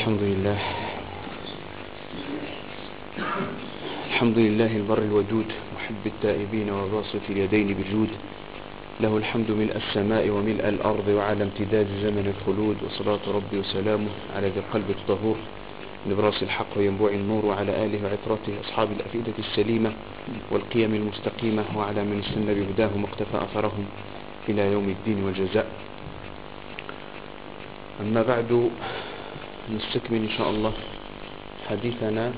الحمد لله. الحمد لله البر الودود محب التائبين وباسط اليدين بالجود. له الحمد ملء السماء وملء الأرض وعلى امتداد زمن الخلود وصلاة ربي وسلامه على ذي القلب الطهور. نبراس الحق وينبوع النور وعلى آله وعطرته أصحاب الأفئدة السليمة والقيم المستقيمة وعلى من سن بهداه مقتفى أثرهم إلى يوم الدين والجزاء. أما بعد نستكمل إن شاء الله حديثنا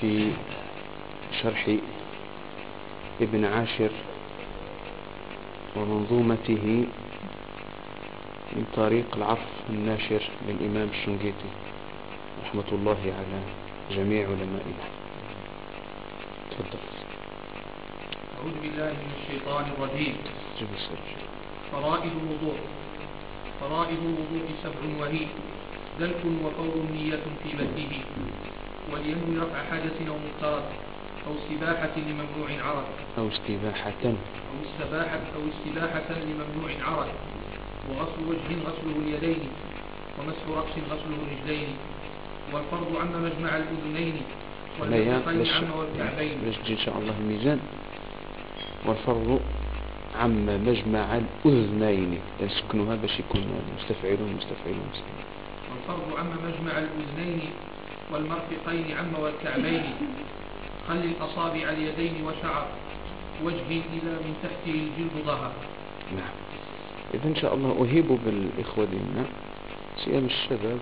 في شرح ابن عاشر ومنظومته من طريق العرف الناشر للإمام الشنقيطي. رحمة الله على جميع علمائنا. تفضل. أعوذ بالله من الشيطان الرجيم. فرائض الوضوء. فرائض الوضوء سبع وهي. دلك وفور نية في بدئه ولينوي رفع حدث أو مفترض أو استباحة لممنوع عرض. أو استباحة. أو استباحة أو استباحة لممنوع عرض. وغسل وجه غسله اليدين ومسح رأس غسله الرجلين. والفرض عم مجمع الأذنين والمرفقين عم والكعبين. باش إن شاء الله الميزان والفرض عم مجمع الأذنين يسكنها باش يكون مستفعلون مستفعلون. والفرض عم مجمع الأذنين والمرفقين عم والكعبين. خل الأصابع اليدين وشعر وجه إلى من تحته الجلد ظهر. نعم. إذا إن شاء الله أهيب بالإخوة دينا سيام الشباب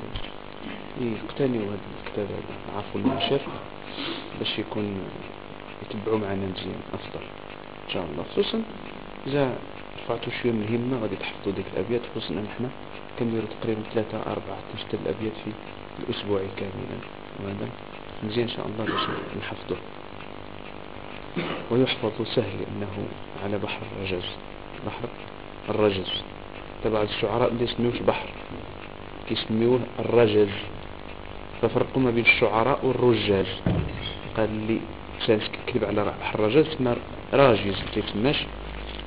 يقتنوا هذا الكتاب. عفو الناشر باش يكون يتبعوا معنا مزيان أفضل. إن شاء الله. خصوصا إذا رفعتوا شوية من الهمة غادي تحفظوا ديك الأبيات خصوصا نحن كنديروا تقريبا ثلاثة أربعة تشتى الأبيات في الأسبوع كاملا. وهذا مزيان إن شاء الله باش نحفظه ويحفظ سهل لأنه على بحر الرجز. بحر الرجز. تبع الشعراء اللي يسميوش بحر. كيسميوه الرجز. ففرقوا ما بين الشعراء والرجاج قال لي سانس كذب على بحر الرجز؟ اسمه راجز ما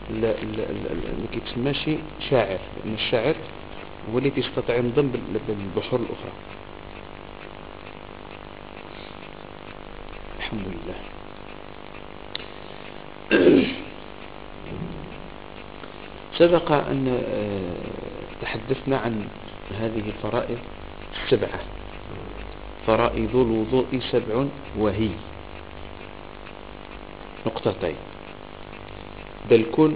ما كيتسماش شاعر لأن الشاعر هو اللي تستطيع ينضم بالبحور الأخرى. الحمد لله. سبق أن آه، تحدثنا عن هذه الفرائض السبعة فرائض الوضوء سبع وهي. نقطتين. دلك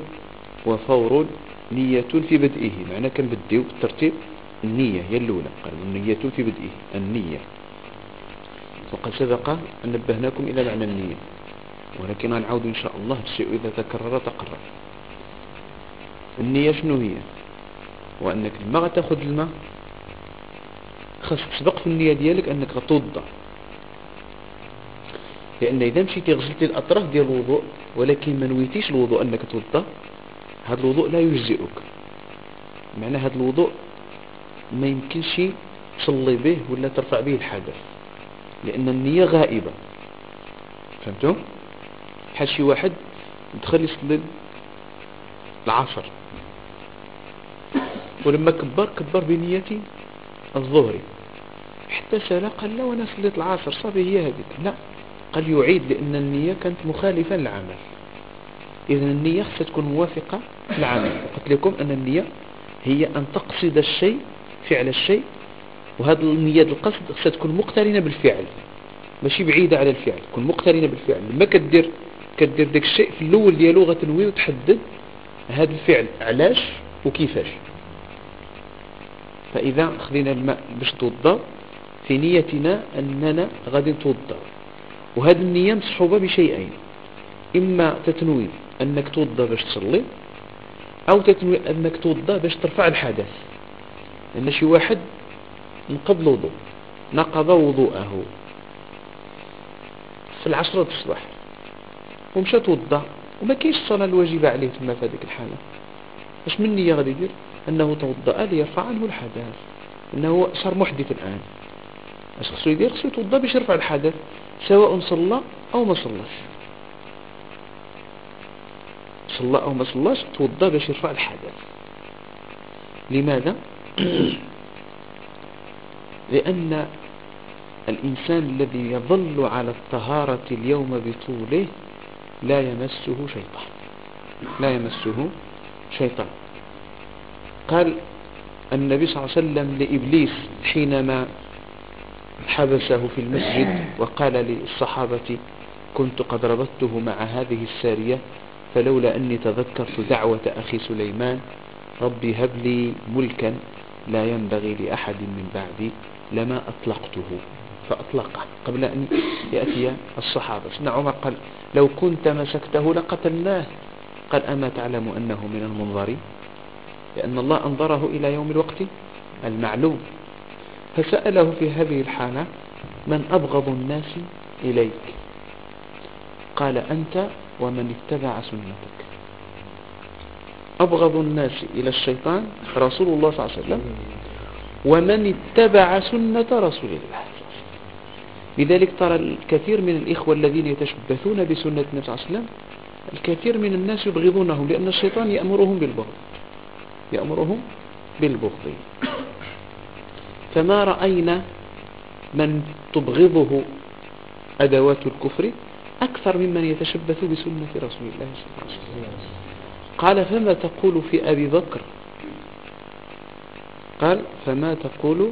وفور نية في بدئه. معنى كان بديو بالترتيب النية هي الأولى. قال النية في بدئه النية. وقد سبق أن نبهناكم إلى معنى النية. ولكن غنعود إن شاء الله. الشيء إذا تكرر تقرر. النية شنو هي؟ وأنك لما غتاخذ الماء خاص تسبق في النية ديالك أنك غتوضا لأن إذا مشيتي غسلتي الأطراف ديال الوضوء ولكن ما نويتيش الوضوء أنك توضا هذا الوضوء لا يجزئك. معنى هذا الوضوء ما يمكنش تصلي به ولا ترفع به الحدث لأن النية غائبة. فهمتم؟ بحال شي واحد دخل يصلي العصر ولما كبر كبر بنيتي الظهري حتى سأل قال لا وأنا صليت العصر صافي هي هذيك لا. قال يعيد لأن النية كانت مخالفة للعمل. إذا النية خصها تكون موافقة للعمل. وقلت لكم أن النية هي أن تقصد الشيء فعل الشيء. وهذه النية القصد خصها تكون مقترنة بالفعل. ماشي بعيدة على الفعل تكون مقترنة بالفعل. لما كدير كدير داك الشيء في الأول ديالو غتنوي وتحدد هذا الفعل علاش وكيفاش. فإذا خذينا الماء باش في نيتنا أننا غادي نتوضا وهذه النية مصحوبة بشيئين. إما تتنوي أنك توضا باش تصلي أو تتنوي أنك توضا باش ترفع الحدث. لأن شي واحد نقض الوضوء نقض وضوءه. في العشرة الصباح. ومشى توضا وما كاينش الصلاة الواجبة عليه تما في هذيك الحالة. اش من نية غادي يدير؟ أنه توضأ ليرفع عنه الحدث. أنه صار محدث الآن. اش خصو يدير؟ خصو يتوضأ باش يرفع الحدث. سواء صلى أو ما صلاش صلى أو ما صلاش توضأ باش يرفع الحدث. لماذا؟ لأن الإنسان الذي يظل على الطهارة اليوم بطوله لا يمسه شيطان. لا يمسه شيطان. قال النبي صلى الله عليه وسلم لإبليس حينما حبسه في المسجد وقال للصحابة كنت قد ربطته مع هذه السارية فلولا أني تذكرت دعوة أخي سليمان ربي هب لي ملكا لا ينبغي لأحد من بعدي لما أطلقته. فأطلقه قبل أن يأتي الصحابة. سيدنا عمر قال لو كنت مسكته لقتلناه قال أما تعلم أنه من المنظرين لأن الله أنظره إلى يوم الوقت المعلوم. فسأله في هذه الحالة من أبغض الناس إليك؟ قال أنت ومن اتبع سنتك. أبغض الناس إلى الشيطان رسول الله صلى الله عليه وسلم ومن اتبع سنة رسول الله. لذلك ترى الكثير من الإخوة الذين يتشبثون بسنة النبي صلى الله عليه وسلم الكثير من الناس يبغضونهم لأن الشيطان يأمرهم بالبغض. يأمرهم بالبغض. فما رأينا من تبغضه أدوات الكفر أكثر ممن يتشبث بسنة رسول الله صلى الله عليه وسلم. قال فما تقول في أبي بكر؟ قال فما تقول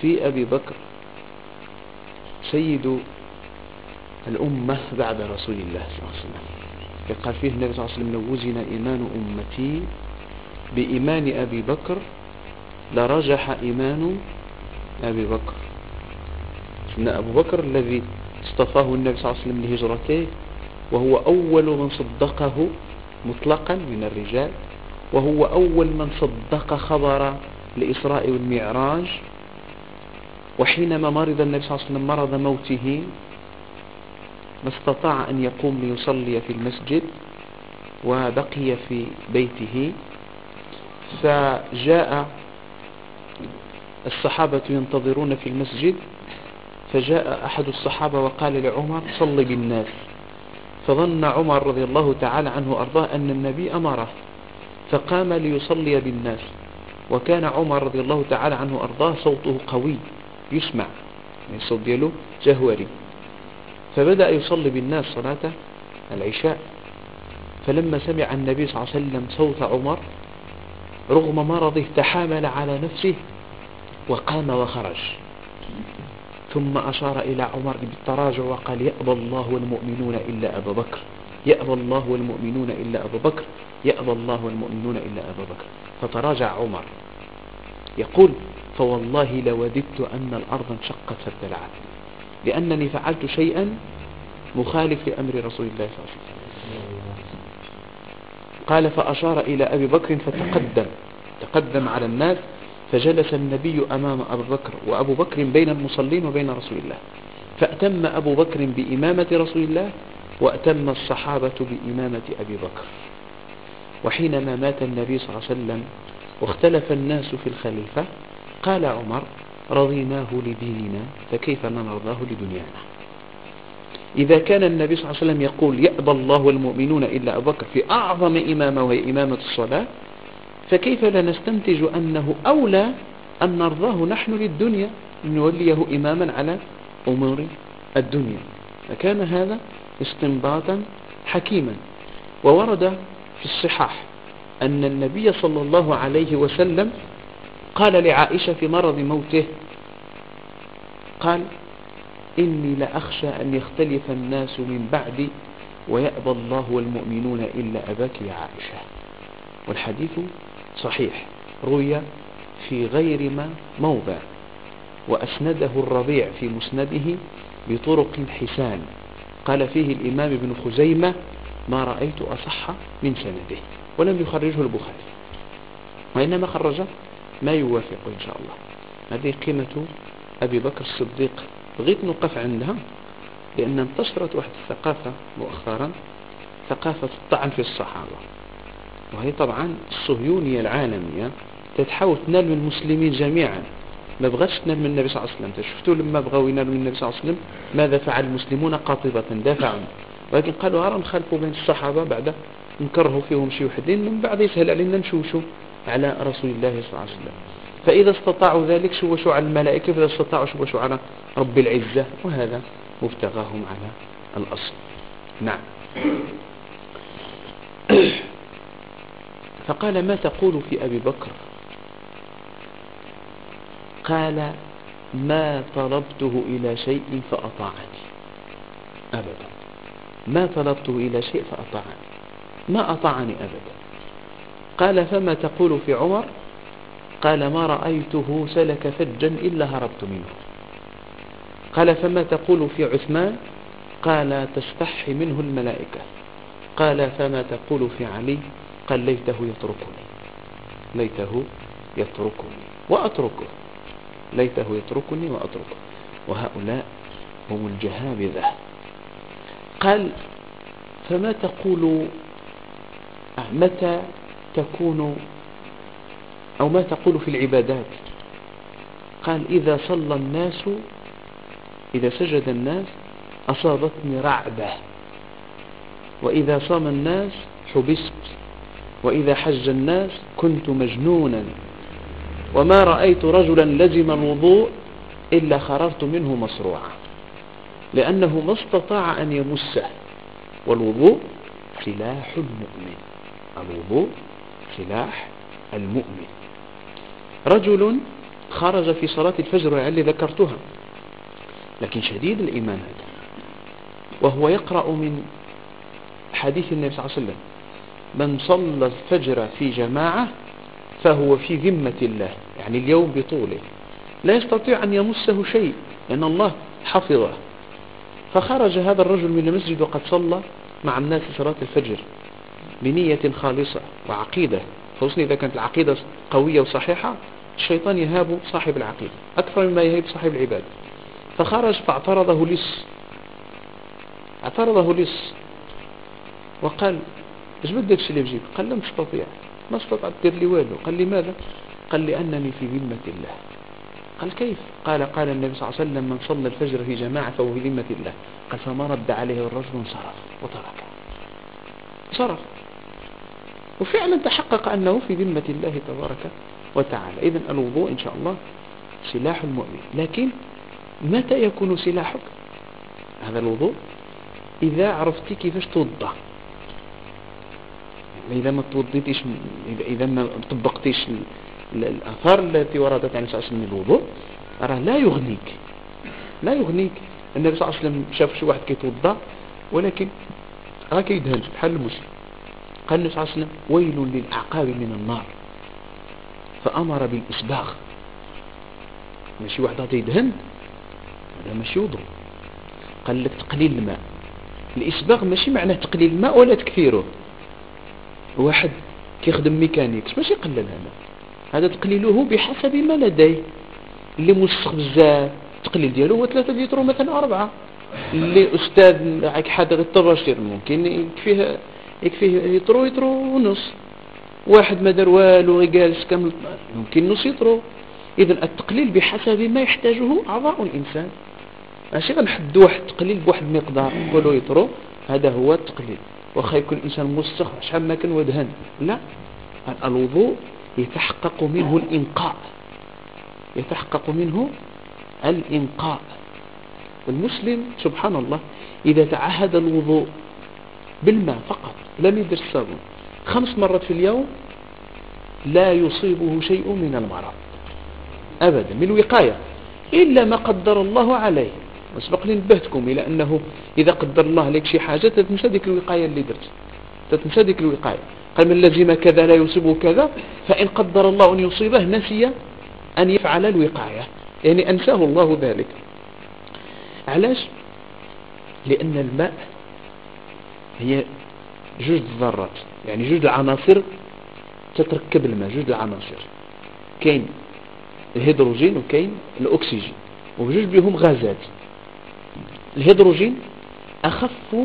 في أبي بكر؟ سيد الأمة بعد رسول الله صلى الله عليه وسلم. قال فيه النبي صلى الله عليه وسلم لو إيمان أمتي بإيمان أبي بكر لرجح إيمان أبي بكر. إن أبو بكر الذي اصطفاه النبي صلى الله عليه وسلم لهجرته وهو أول من صدقه مطلقا من الرجال وهو أول من صدق خبر الإسراء والمعراج. وحينما مرض النبي صلى الله عليه وسلم مرض موته ما استطاع أن يقوم ليصلي في المسجد وبقي في بيته. فجاء الصحابة ينتظرون في المسجد فجاء أحد الصحابة وقال لعمر صل بالناس. فظن عمر رضي الله تعالى عنه أرضاه أن النبي أمره فقام ليصلي بالناس. وكان عمر رضي الله تعالى عنه أرضاه صوته قوي يسمع يعني الصوت دياله جهوري. فبدأ يصلي بالناس صلاة العشاء. فلما سمع النبي صلى الله عليه وسلم صوت عمر رغم مرضه تحامل على نفسه وقام وخرج. ثم أشار إلى عمر بالتراجع وقال يأبى الله والمؤمنون إلا أبا بكر. يأبى الله والمؤمنون إلا أبا بكر. يأبى الله والمؤمنون إلا أبا بكر. فتراجع عمر. يقول فوالله لوددت أن الأرض انشقت فابتلعت لأنني فعلت شيئا مخالف لأمر رسول الله صلى الله عليه وسلم. قال فأشار إلى أبي بكر فتقدم. تقدم على الناس فجلس النبي أمام أبو بكر وأبو بكر بين المصلين وبين رسول الله. فأتم أبو بكر بإمامة رسول الله وأتم الصحابة بإمامة أبي بكر. وحينما مات النبي صلى الله عليه وسلم واختلف الناس في الخليفة قال عمر رضيناه لديننا فكيف نرضاه لدنيانا؟ إذا كان النبي صلى الله عليه وسلم يقول يأبى الله والمؤمنون إلا أبو بكر في أعظم إمامة وهي إمامة الصلاة فكيف لا نستنتج أنه أولى أن نرضاه نحن للدنيا نوليه إماما على أمور الدنيا؟ فكان هذا استنباطا حكيما. وورد في الصحاح أن النبي صلى الله عليه وسلم قال لعائشة في مرض موته قال إني لأخشى أن يختلف الناس من بعدي ويأبى الله والمؤمنون إلا أباك يا عائشة. والحديث صحيح روي في غير ما موضع وأسنده الربيع في مسنده بطرق حسان. قال فيه الإمام ابن خزيمة ما رأيت أصح من سنده ولم يخرجه البخاري وإنما خرج ما يوافق إن شاء الله. هذه قيمة أبي بكر الصديق. بغيت نوقف عندها لأن انتشرت واحد الثقافة مؤخرا ثقافة الطعن في الصحابة. وهي طبعا الصهيونية العالمية تتحاول تنال من المسلمين جميعا. ما بغاش تنال من النبي صلى الله عليه وسلم. شفتوا لما بغاو ينالوا من النبي صلى الله عليه وسلم ماذا فعل المسلمون؟ قاطبة دافعوا ولكن قالوا أرى نخالفوا بين الصحابة بعد نكرهوا فيهم شي وحدين من بعد يسهل علينا نشوشوا على رسول الله صلى الله عليه وسلم. فإذا استطاعوا ذلك شوشوا على الملائكة فإذا استطاعوا شوشوا على رب العزة وهذا مبتغاهم على الأصل. نعم. فقال ما تقول في أبي بكر؟ قال ما طلبته إلى شيء فأطاعني. أبدا. ما طلبته إلى شيء فأطاعني. ما أطاعني أبدا. قال فما تقول في عمر؟ قال ما رأيته سلك فجا إلا هربت منه. قال فما تقول في عثمان؟ قال تستحي منه الملائكة. قال فما تقول في علي؟ قال ليته يتركني. ليته يتركني وأتركه. ليته يتركني وأتركه. وهؤلاء هم الجهابذة. قال فما تقول متى تكون أو ما تقول في العبادات؟ قال إذا صلى الناس إذا سجد الناس أصابتني رعبة. وإذا صام الناس حبست. وإذا حج الناس كنت مجنونا وما رأيت رجلا لزم الوضوء إلا خررت منه مصروعا لأنه ما استطاع أن يمسه والوضوء سلاح المؤمن الوضوء سلاح المؤمن. رجل خرج في صلاة الفجر اللي ذكرتها لكن شديد الإيمان هذا. وهو يقرأ من حديث النبي صلى الله عليه وسلم من صلى الفجر في جماعة فهو في ذمة الله يعني اليوم بطوله. لا يستطيع أن يمسه شيء لأن الله حفظه. فخرج هذا الرجل من المسجد وقد صلى مع الناس صلاة الفجر بنية خالصة وعقيدة. خصوصا إذا كانت العقيدة قوية وصحيحة الشيطان يهاب صاحب العقيدة أكثر مما يهاب صاحب العبادة فخرج فاعترضه لص اعترضه لص وقال إيش بدك اللي بجيب قال لم تستطيع ما استطعت. تدير لي والو. قال لي ماذا؟ قال لأنني في ذمة الله. قال كيف؟ قال قال النبي صلى الله عليه وسلم من صلى الفجر في جماعة فهو في ذمة الله. قال فما رد عليه الرجل انصرف وتركه صرف وفعلا تحقق أنه في ذمة الله تبارك وتعالى. إذا الوضوء إن شاء الله سلاح المؤمن. لكن متى يكون سلاحك؟ هذا الوضوء إذا عرفت كيفاش توضع إذا ما توضيتيش إذا ما طبقتيش الآثار التي وردت عن صلى وسلم الوضوء راه لا يغنيك. لا يغنيك. النبي صلى الله عليه وسلم شاف شي واحد كيتوضا ولكن راه كيدهن بحال المسلم. قال النبي صلى الله عليه وسلم ويل للأعقاب من النار. فأمر بالإسباغ. ماشي واحد غادي يدهن هذا ماشي وضوء. قال لك تقليل الماء. الإسباغ ماشي معناه تقليل الماء ولا تكثيره واحد كيخدم ميكانيكس ماشي يقلل هذا. هذا تقليله بحسب ما لديه. اللي موسخ بزاف التقليل ديالو هو 3 لتر مثلا 4 اللي أستاذ حد الطباشير ممكن يكفيه يكفيه يطرو يطرو ونص. واحد ما دار والو غير جالس كامل ممكن نص يطرو. اذا التقليل بحسب ما يحتاجه أعضاء الإنسان. ماشي غنحدو واحد التقليل بواحد المقدار نقولوا يطرو. هذا هو التقليل. واخا يكون الإنسان موسخ شحال ما كان ودهن لا. الوضوء يتحقق منه الإنقاء. يتحقق منه الإنقاء. والمسلم سبحان الله إذا تعهد الوضوء بالماء فقط لم يدر الصابون خمس مرات في اليوم لا يصيبه شيء من المرض. أبدا من الوقاية إلا ما قدر الله عليه. وسبق لي نبهتكم إلى أنه إذا قدر الله لك شي حاجة تتنسى ديك الوقاية اللي درت. تتنسى ديك الوقاية. قال من لزم كذا لا يصيبه كذا فإن قدر الله أن يصيبه نسي أن يفعل الوقاية. يعني أنساه الله ذلك. علاش؟ لأن الماء هي جوج الذرات يعني جوج العناصر تتركب الماء جوج العناصر. كاين الهيدروجين وكاين الأكسجين. وجوج بهم غازات. الهيدروجين أخف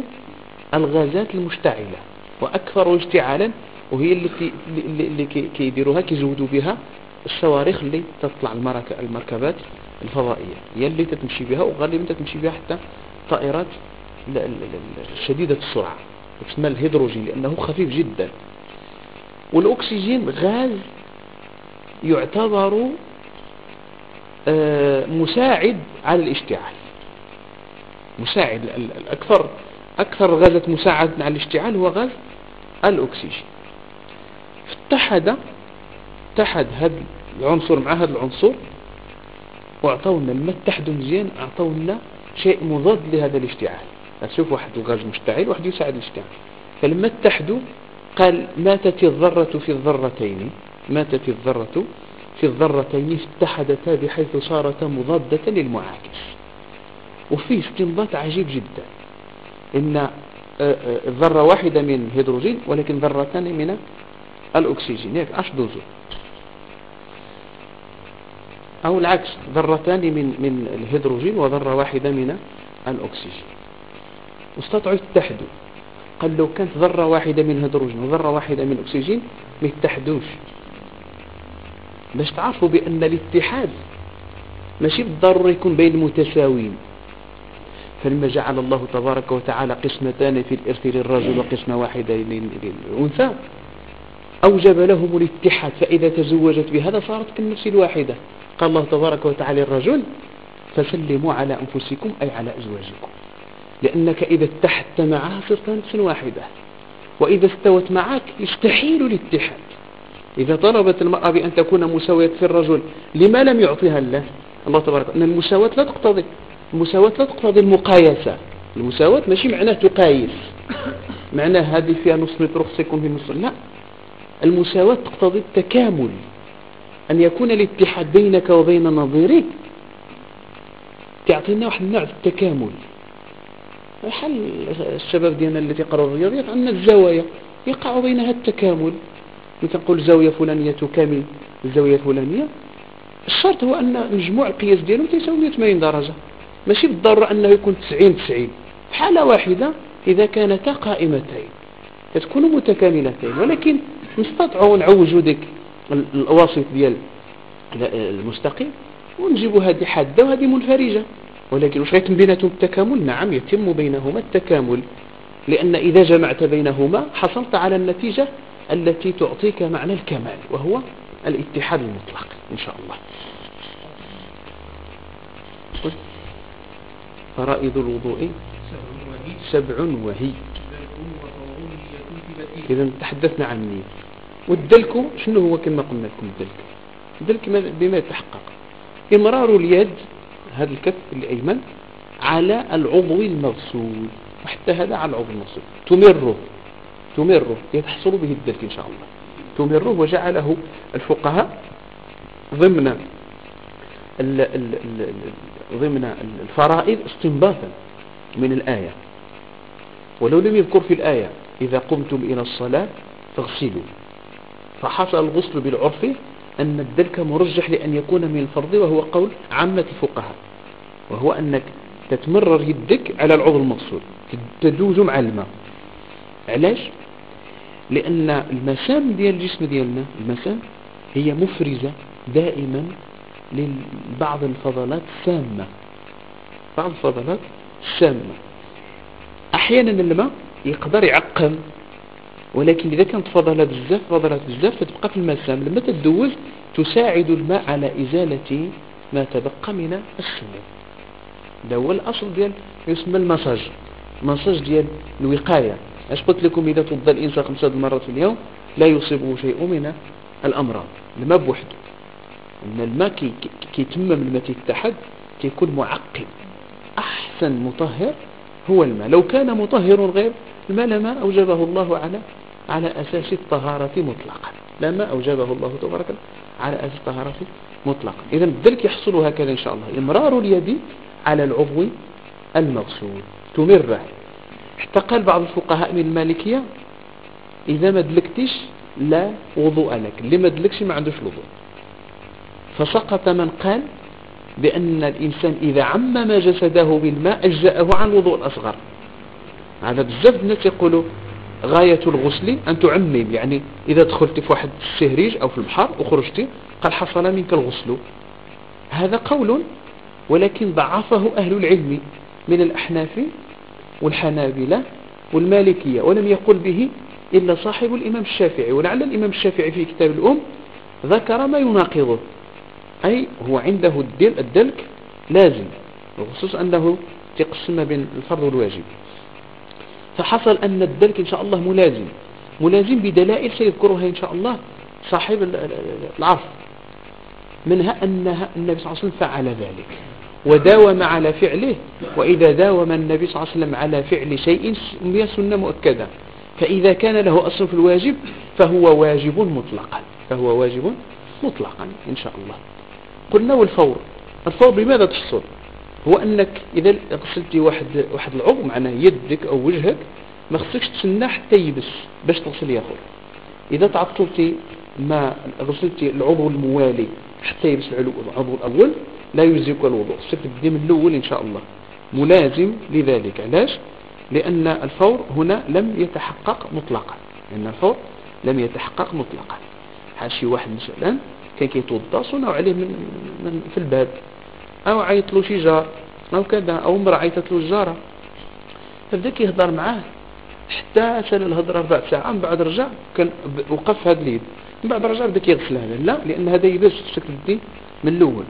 الغازات المشتعلة وأكثر اشتعالا وهي التي اللي كيديروها كيزودوا بها الصواريخ اللي تطلع المركبات الفضائية هي اللي تتمشي بها وغالبا تتمشي بها حتى طائرات شديدة السرعة تسمى الهيدروجين لأنه خفيف جدا. والأكسجين غاز يعتبر آه، مساعد على الاشتعال. مساعد الأكثر أكثر غازات مساعدة على الاشتعال هو غاز الأكسجين. اتحد اتحد هذا العنصر مع هذا العنصر وأعطونا لما اتحدوا مزيان أعطونا شيء مضاد لهذا الاشتعال. تشوف واحد الغاز مشتعل واحد يساعد الاشتعال. فلما اتحدوا قال ماتت الذرة في الذرتين ماتت الذرة في الذرتين اتحدتا بحيث صارتا مضادة للمعاكس. وفيه استنباط عجيب جدا. إن آه، آه، ذرة واحدة من الهيدروجين ولكن ذرتان من الأكسجين. ياك اش دوزو. أو العكس ذرتان من من الهيدروجين وذرة واحدة من الأكسجين. واستطاعوا يتحدوا. قال لو كانت ذرة واحدة من هيدروجين وذرة واحدة من أكسجين ما يتحدوش. باش تعرفوا بأن الاتحاد ماشي بالضرورة يكون بين المتساويين. فلما جعل الله تبارك وتعالى قسمتان في الإرث للرجل وقسمة واحدة للأنثى أوجب لهم الاتحاد فإذا تزوجت بهذا صارت كالنفس الواحدة. قال الله تبارك وتعالى للرجل فسلموا على أنفسكم أي على أزواجكم لأنك إذا اتحدت معها صرت نفس واحدة وإذا استوت معك يستحيل الاتحاد. إذا طلبت المرأة بأن تكون مساوية في الرجل لما لم يعطيها الله؟ الله تبارك أن المساواة لا تقتضي. المساواة لا تقتضي المقايسة. المساواة ماشي معناه تقايس. معناه هذه فيها نص متر يكون في نص. لا. المساواة تقتضي التكامل. أن يكون الاتحاد بينك وبين نظيرك تعطينا واحد النوع التكامل. حل الشباب ديالنا اللي تيقراوا الرياضيات عندنا الزوايا يقع بينها التكامل. مثل نقول زاوية فلانية تكامل الزاوية الفلانية الشرط هو أن مجموع القياس ديالهم تيساوي 180 درجة. ماشي بالضرورة أنه يكون 90 90 حالة واحدة إذا كانتا قائمتين. تكون متكاملتين. ولكن نستطيعوا نعوجوا ديك الواسط ديال المستقيم ونجيبوا هذه حادة وهذه منفرجة. ولكن واش غيتم بيناتهم التكامل؟ نعم يتم بينهما التكامل. لأن إذا جمعت بينهما حصلت على النتيجة التي تعطيك معنى الكمال وهو الاتحاد المطلق إن شاء الله. فرائض الوضوء سبع وهي. إذا تحدثنا عن النية. والدلك شنو هو كما قلنا لكم الدلك؟ الدلك بما يتحقق. إمرار اليد هذا الكف الأيمن على العضو المغسول. وحتى هذا على العضو المغسول. تمره. تمره. يتحصل به الدلك إن شاء الله. تمره وجعله الفقهاء ضمن ضمن الفرائض استنباطا من الآية. ولو لم يذكر في الآية إذا قمتم إلى الصلاة فاغسلوا. فحصل الغسل بالعرف أن الدلك مرجح لأن يكون من الفرض وهو قول عامة الفقهاء وهو أنك تتمرر يدك على العضو المغسول تدوز مع الماء. علاش؟ لأن المسام ديال الجسم ديالنا المسام هي مفرزة دائما لبعض الفضلات السامة بعض الفضلات السامة أحيانا الماء يقدر يعقم ولكن إذا كانت فضلات بزاف فضلات بزاف فتبقى في المسام لما تدوز تساعد الماء على إزالة ما تبقى من السموم ده هو الأصل ديال يسمى المساج. المساج ديال الوقاية. أش قلت لكم إذا توضى الإنسان خمسة مرات في اليوم لا يصيبه شيء من الأمراض. الماء بوحده. إن الماء كي كيتمم لما تتحد كيكون معقم. أحسن مطهر هو الماء. لو كان مطهر غير الماء لما أوجبه الله على على أساس الطهارة مطلقا. لما أوجبه الله تبارك على أساس الطهارة مطلقا. إذا ذلك يحصل هكذا إن شاء الله. إمرار اليد على العضو المغسول. تمره حتى قال بعض الفقهاء من المالكية إذا ما دلكتش لا وضوء لك. اللي ما دلكش ما عندوش وضوء. فسقط من قال بأن الإنسان إذا عمم جسده بالماء أجزأه عن الوضوء الأصغر. هذا بزاف الناس يقولوا غاية الغسل أن تعمم يعني إذا دخلت في واحد السهريج أو في البحر وخرجت قال حصل منك الغسل. هذا قول ولكن ضعفه أهل العلم من الأحناف والحنابلة والمالكية ولم يقل به إلا صاحب الإمام الشافعي. ولعل الإمام الشافعي في كتاب الأم ذكر ما يناقضه. أي هو عنده الدلك لازم وخصوص أنه تقسم بين الفرض والواجب. فحصل أن الدلك إن شاء الله ملازم. ملازم بدلائل سيذكرها إن شاء الله صاحب العرف منها أنها النبي صلى الله عليه وسلم فعل ذلك. وداوم على فعله وإذا داوم النبي صلى الله عليه وسلم على فعل شيء هي سنة مؤكدة. فإذا كان له أصل في الواجب فهو واجب مطلقا. فهو واجب مطلقا إن شاء الله. قلنا والفور الفور. بماذا تحصل؟ هو أنك إذا غسلت واحد واحد العضو معناه يدك أو وجهك ما خصكش تسنى حتى يبس باش تغسل ياخر. إذا تعطلتي ما غسلتي العضو الموالي حتى يبس العضو الأول لا يجزيك الوضوء. خصك تبدي من الأول إن شاء الله. ملازم لذلك. علاش؟ لأن الفور هنا لم يتحقق مطلقا. لأن الفور لم يتحقق مطلقا. شي واحد مثلا كان كيتوضا صنعوا عليه من, من في الباب. أو عيط له شي جار أو كذا أو امرأة عيطت له الجارة. فبدأ كيهضر معاه. حتى سأل الهضرة ربع ساعة من بعد رجع كان وقف هذا اليد. من بعد رجع بدأ كيغسل هذا. لا لأن هذا يبس خصك تبدي من الأول.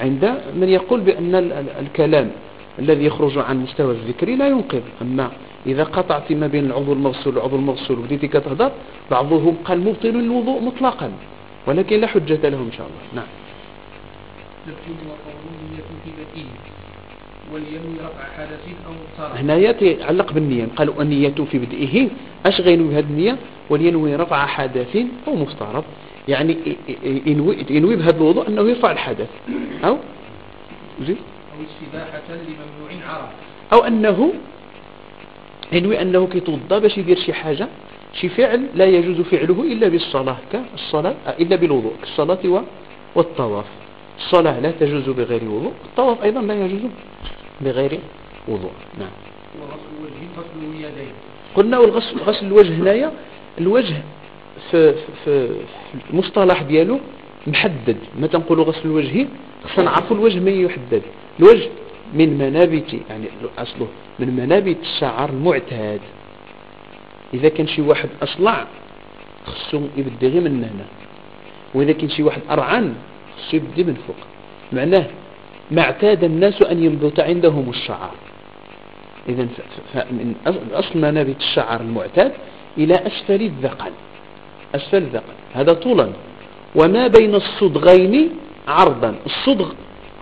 عند من يقول بأن الكلام الذي يخرج عن مستوى الذكري لا ينقذ أما إذا قطعت ما بين العضو المغسول والعضو المغسول وبديتي كتهضر بعضهم قال مبطل الوضوء مطلقا. ولكن لا حجة له إن شاء الله. نعم. هنا يتعلق بالنية. قالوا النية في بدئه اش غينوي هذه النية ولينوي رفع حدث أو مفترض. يعني ينوي, ينوي بهذا الوضوء أنه يرفع الحدث. أو؟ زي أو استباحة لممنوع عرف أو أنه ينوي أنه كيتوضى باش يدير شي حاجة شي فعل لا يجوز فعله إلا بالصلاة كالصلاة إلا بالوضوء كالصلاة والطواف. الصلاة لا تجوز بغير وضوء الطواف أيضا لا يجوز بغير وضوء. نعم. قلنا والغسل غسل الوجه هنايا الوجه في, في, في المصطلح ديالو محدد. ما تنقولوا غسل الوجه خصنا نعرفوا الوجه ما يحدد. الوجه من منابت يعني أصله من منابت الشعر المعتاد. إذا كان شي واحد أصلع خصو يبدي غير من هنا. وإذا كان شي واحد أرعن خصو يبدي من فوق. معناه ما اعتاد الناس أن ينبت عندهم الشعر إذا من أصل منابت الشعر المعتاد إلى أسفل الذقن. أسفل الذقن. هذا طولا. وما بين الصدغين عرضا. الصدغ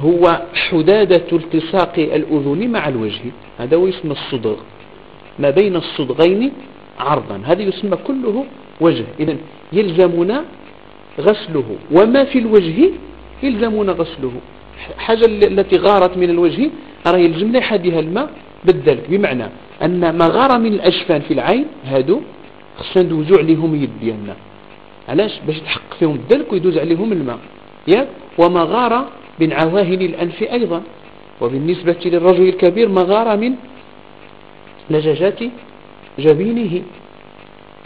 هو حدادة التصاق الأذن مع الوجه. هذا هو يسمى الصدغ. ما بين الصدغين عرضا. هذا يسمى كله وجه. إذا يلزمنا غسله. وما في الوجه؟ يلزمنا غسله. حاجة التي غارت من الوجه راه يلزمنا يحديها الماء بالدلك بمعنى أن ما غار من الأجفان في العين هادو خصنا ندوزو عليهم يد ديالنا. علاش؟ باش تحقق فيهم الدلك ويدوز عليهم الماء. ياك وما غار من عواهن الأنف أيضا. وبالنسبة للرجل الكبير ما غار من لجاجات جبينه.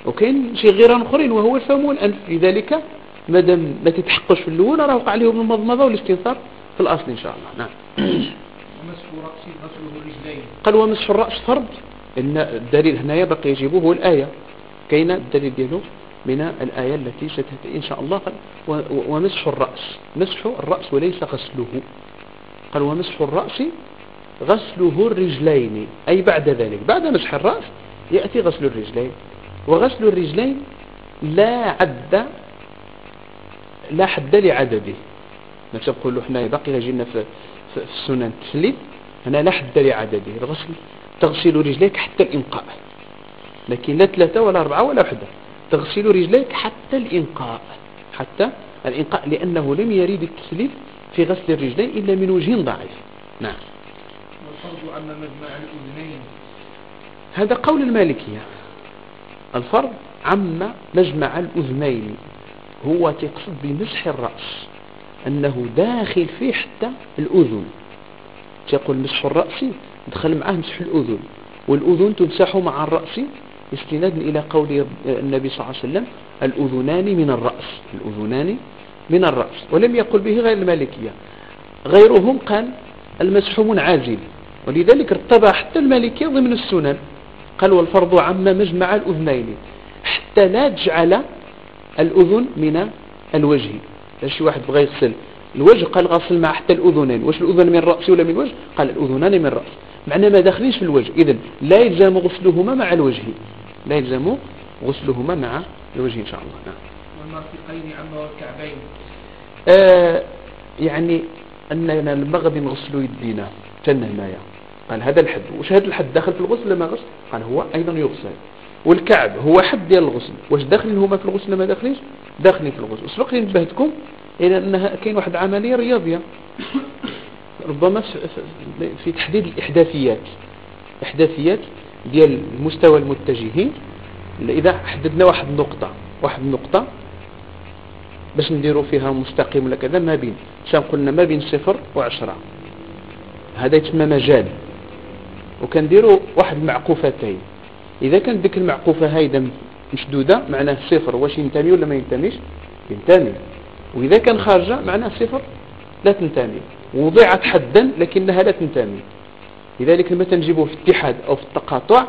وكاين شي غيران اخرين وهو الفم والانف لذلك مادام ما تتحقش في الأول راه وقع عليهم المضمضة والاستنثار في الأصل إن شاء الله. نعم. ومسح راسه غسله الرجلين قال ومسح الرأس فرض. إن الدليل هنايا باقي يجيبه هو الآية. كاين الدليل ديالو من الآية التي ستأتي إن شاء الله. قال ومسح الرأس. مسح الرأس وليس غسله. قال ومسح الرأس غسله الرجلين. أي بعد ذلك. بعد مسح الرأس يأتي غسل الرجلين. وغسل الرجلين لا عد لا حد لعدده. ما تقولوا إحنا باقي يجينا في, في السنن. التسليم هنا لا حد لعدده. الغسل تغسل رجليك حتى الإنقاء. لكن لا ثلاثة ولا أربعة ولا وحدة. تغسل رجليك حتى الإنقاء. حتى الإنقاء لأنه لم يريد التسليم في غسل الرجلين إلا من وجه ضعيف. نعم. والفرض مجمع الأذنين هذا قول المالكية. الفرض عم مجمع الأذنين. هو تقصد بمسح الرأس. أنه داخل فيه حتى الأذن. تقول مسح الرأس دخل معه مسح الأذن. والأذن تمسح مع الرأس. استنادا إلى قول النبي صلى الله عليه وسلم الأذنان من الرأس. الأذنان من الرأس. ولم يقل به غير المالكية. غيرهم قال المسح منعزل. ولذلك ارتبى حتى المالكية ضمن السنن. قال والفرض عم مجمع الأذنين حتى لا تجعل الأذن من الوجه. شي واحد بغى يغسل الوجه؟ قال غسل مع حتى الأذنين. واش الأذن من الرأس ولا من الوجه قال الأذنان من الرأس معنى ما داخلينش في الوجه. إذا لا يلزم غسلهما مع الوجه. لا يلزم غسلهما مع الوجه إن شاء الله. نعم. والمرفقين عما والكعبين. آه يعني أننا غادي نغسلوا يدينا. تن هنايا. قال هذا الحد. واش هذا الحد داخل في الغسل لما غسل؟ قال هو أيضا يغسل. والكعب هو حد ديال الغسل. واش داخلين هما في الغسل ما داخلينش؟ داخلين في الغسل. سبق لي نبهتكم إلى أنها كاين واحد عملية رياضية. ربما في تحديد الإحداثيات. الاحداثيات ديال المستوى المتجهين. إذا حددنا واحد النقطة. واحد النقطة باش نديروا فيها مستقيم ولا كذا ما بين شان قلنا؟ ما بين صفر وعشرة. هذا يتسمى مجال وكنديروا واحد المعقوفتين. إذا كانت ديك المعقوفة هايدة مشدودة معناه صفر. واش ينتمي ولا ما ينتميش؟ ينتمي. وإذا كان خارجة معناه صفر. لا تنتمي. وضعت حدا لكنها لا تنتمي. لذلك لما تنجيبه في اتحاد أو في التقاطع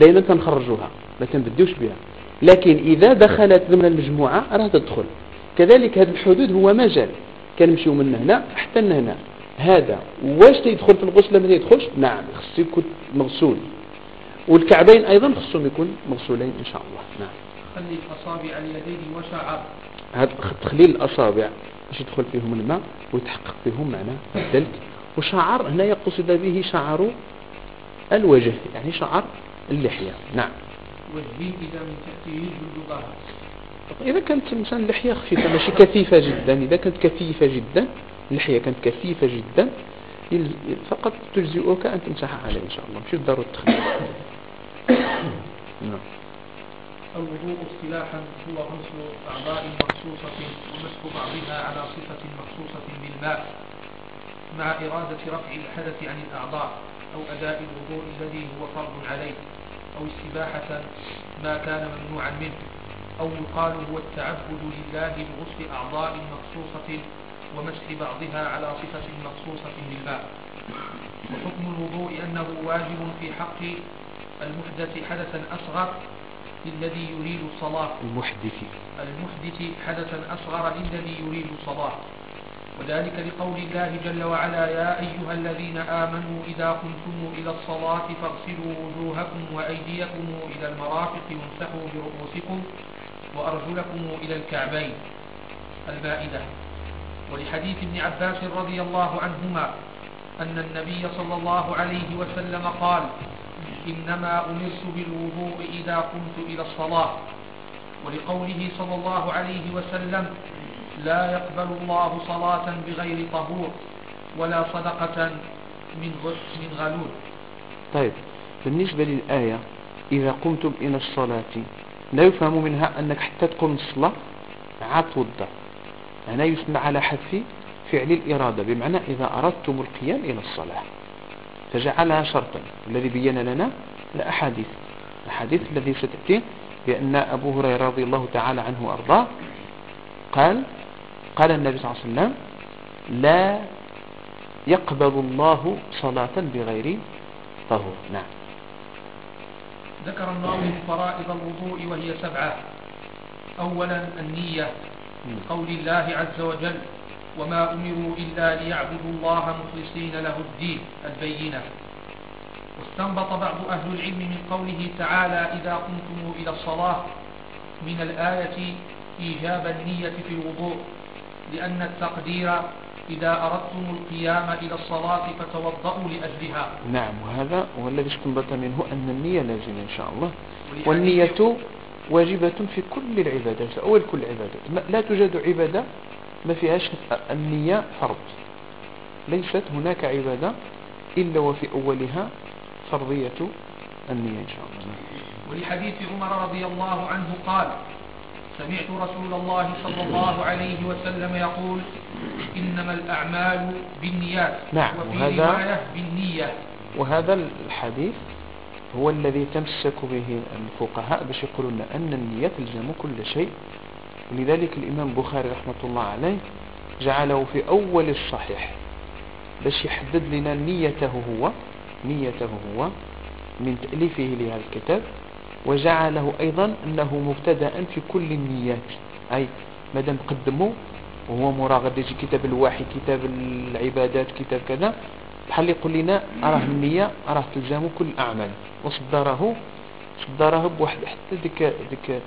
دائما تنخرجوها. ما تنبدوش بها. لكن إذا دخلت ضمن المجموعة راها تدخل. كذلك هذا الحدود هو مجال. كنمشيو من هنا حتى هنا هذا. واش تيدخل في الغسل ما يدخلش نعم خص يكون مغسول. والكعبين أيضا خصهم يكون مغسولين إن شاء الله. نعم. خلي الأصابع اليدين وشعر هذا تخليل الأصابع باش يدخل فيهم الماء ويتحقق فيهم معنى الدلك. وشعر هنا يقصد به شعر الوجه يعني شعر اللحية. نعم. والدين إذا من تحته جلدها إذا كانت مثلا اللحية خفيفة ماشي كثيفة جدا. إذا كانت كثيفة جدا اللحية كانت كثيفة جدا فقط تجزئك أن تمسح عليه إن شاء الله. مش ضروري التخليل نعم. الوضوء اصطلاحا هو غسل أعضاء مخصوصة ومسح بعضها على صفة مخصوصة بالماء مع إرادة رفع الحدث عن الأعضاء أو أداء الوضوء الذي هو فرض عليه أو استباحة ما كان ممنوعا منه أو يقال هو التعبد لله بغسل أعضاء مخصوصة ومسح بعضها على صفة مخصوصة بالماء وحكم الوضوء أنه واجب في حق المحدث حدثا أصغر للذي يريد الصلاة. المحدث. المحدث حدثا أصغر للذي يريد الصلاة. وذلك لقول الله جل وعلا يا أيها الذين آمنوا إذا قمتم إلى الصلاة فاغسلوا وجوهكم وأيديكم إلى المرافق وامسحوا برؤوسكم وأرجلكم إلى الكعبين. المائدة ولحديث ابن عباس رضي الله عنهما أن النبي صلى الله عليه وسلم قال إنما أمرت بالوضوء إذا قمت إلى الصلاة. ولقوله صلى الله عليه وسلم لا يقبل الله صلاة بغير طهور ولا صدقة من من غلول. طيب بالنسبة للآية إذا قمتم إلى الصلاة لا يفهم منها أنك حتى تقوم الصلاة عاد توضأ هنا يسمى على حذف فعل الإرادة بمعنى إذا أردتم القيام إلى الصلاة فجعلها شرطا. الذي بين لنا الأحاديث الأحاديث الذي ستأتي بأن أبو هريرة رضي الله تعالى عنه وأرضاه قال قال النبي صلى الله عليه وسلم لا يقبل الله صلاة بغير طهور. نعم. ذكر الناظم فرائض الوضوء وهي سبعة. أولا النية. قول الله عز وجل وما أمروا إلا ليعبدوا الله مخلصين له الدين البينة. واستنبط بعض أهل العلم من قوله تعالى إذا قمتم إلى الصلاة من الآية إيجاب النية في الوضوء لأن التقدير إذا أردتم القيام إلى الصلاة فتوضأوا لأجلها. نعم وهذا هو الذي استنبط منه أن النية لازمة إن شاء الله. والنية واجبة في كل العبادات أول كل العبادات لا توجد عبادة ما فيهاش النية فرض. ليست هناك عبادة إلا وفي أولها فرضية النية إن شاء الله. ولحديث عمر رضي الله عنه قال سمعت رسول الله صلى الله عليه وسلم يقول إنما الأعمال بالنيات نعم وفي وهذا بالنية. وهذا الحديث هو الذي تمسك به الفقهاء باش يقولون أن النية تلزم كل شيء. ولذلك الإمام البخاري رحمة الله عليه جعله في أول الصحيح باش يحدد لنا نيته هو نيته هو من تأليفه لهذا الكتاب وجعله أيضا أنه مبتدأ في كل النيات. أي مادام قدموا وهو مراغب يجي كتاب الوحي كتاب العبادات كتاب كذا بحال يقول لنا راه النية راه تلزم كل الأعمال وصدره صدره بواحد حتى ديك ديك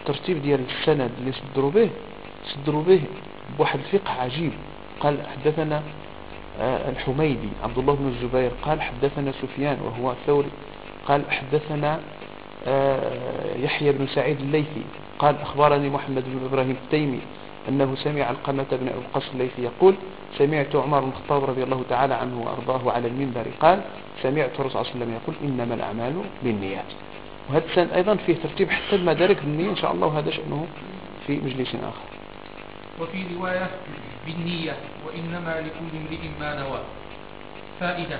الترتيب ديال السند اللي صدروا به صدروا به بواحد الفقه عجيب. قال حدثنا آه، الحميدي عبد الله بن الزبير قال حدثنا سفيان وهو ثوري قال حدثنا آه، يحيى بن سعيد الليثي قال أخبرني محمد بن إبراهيم التيمي أنه سمع القمة بن أبي القصر الليثي يقول سمعت عمر بن الخطاب رضي الله تعالى عنه وأرضاه على المنبر قال سمعت الرسول صلى الله عليه وسلم يقول إنما الأعمال بالنيات. وهذا السنة أيضا فيه ترتيب حتى المدارك بالنية إن شاء الله وهذا شأنه في مجلس آخر. وفي رواية بالنية وإنما لكل امرئ ما نوى. فائدة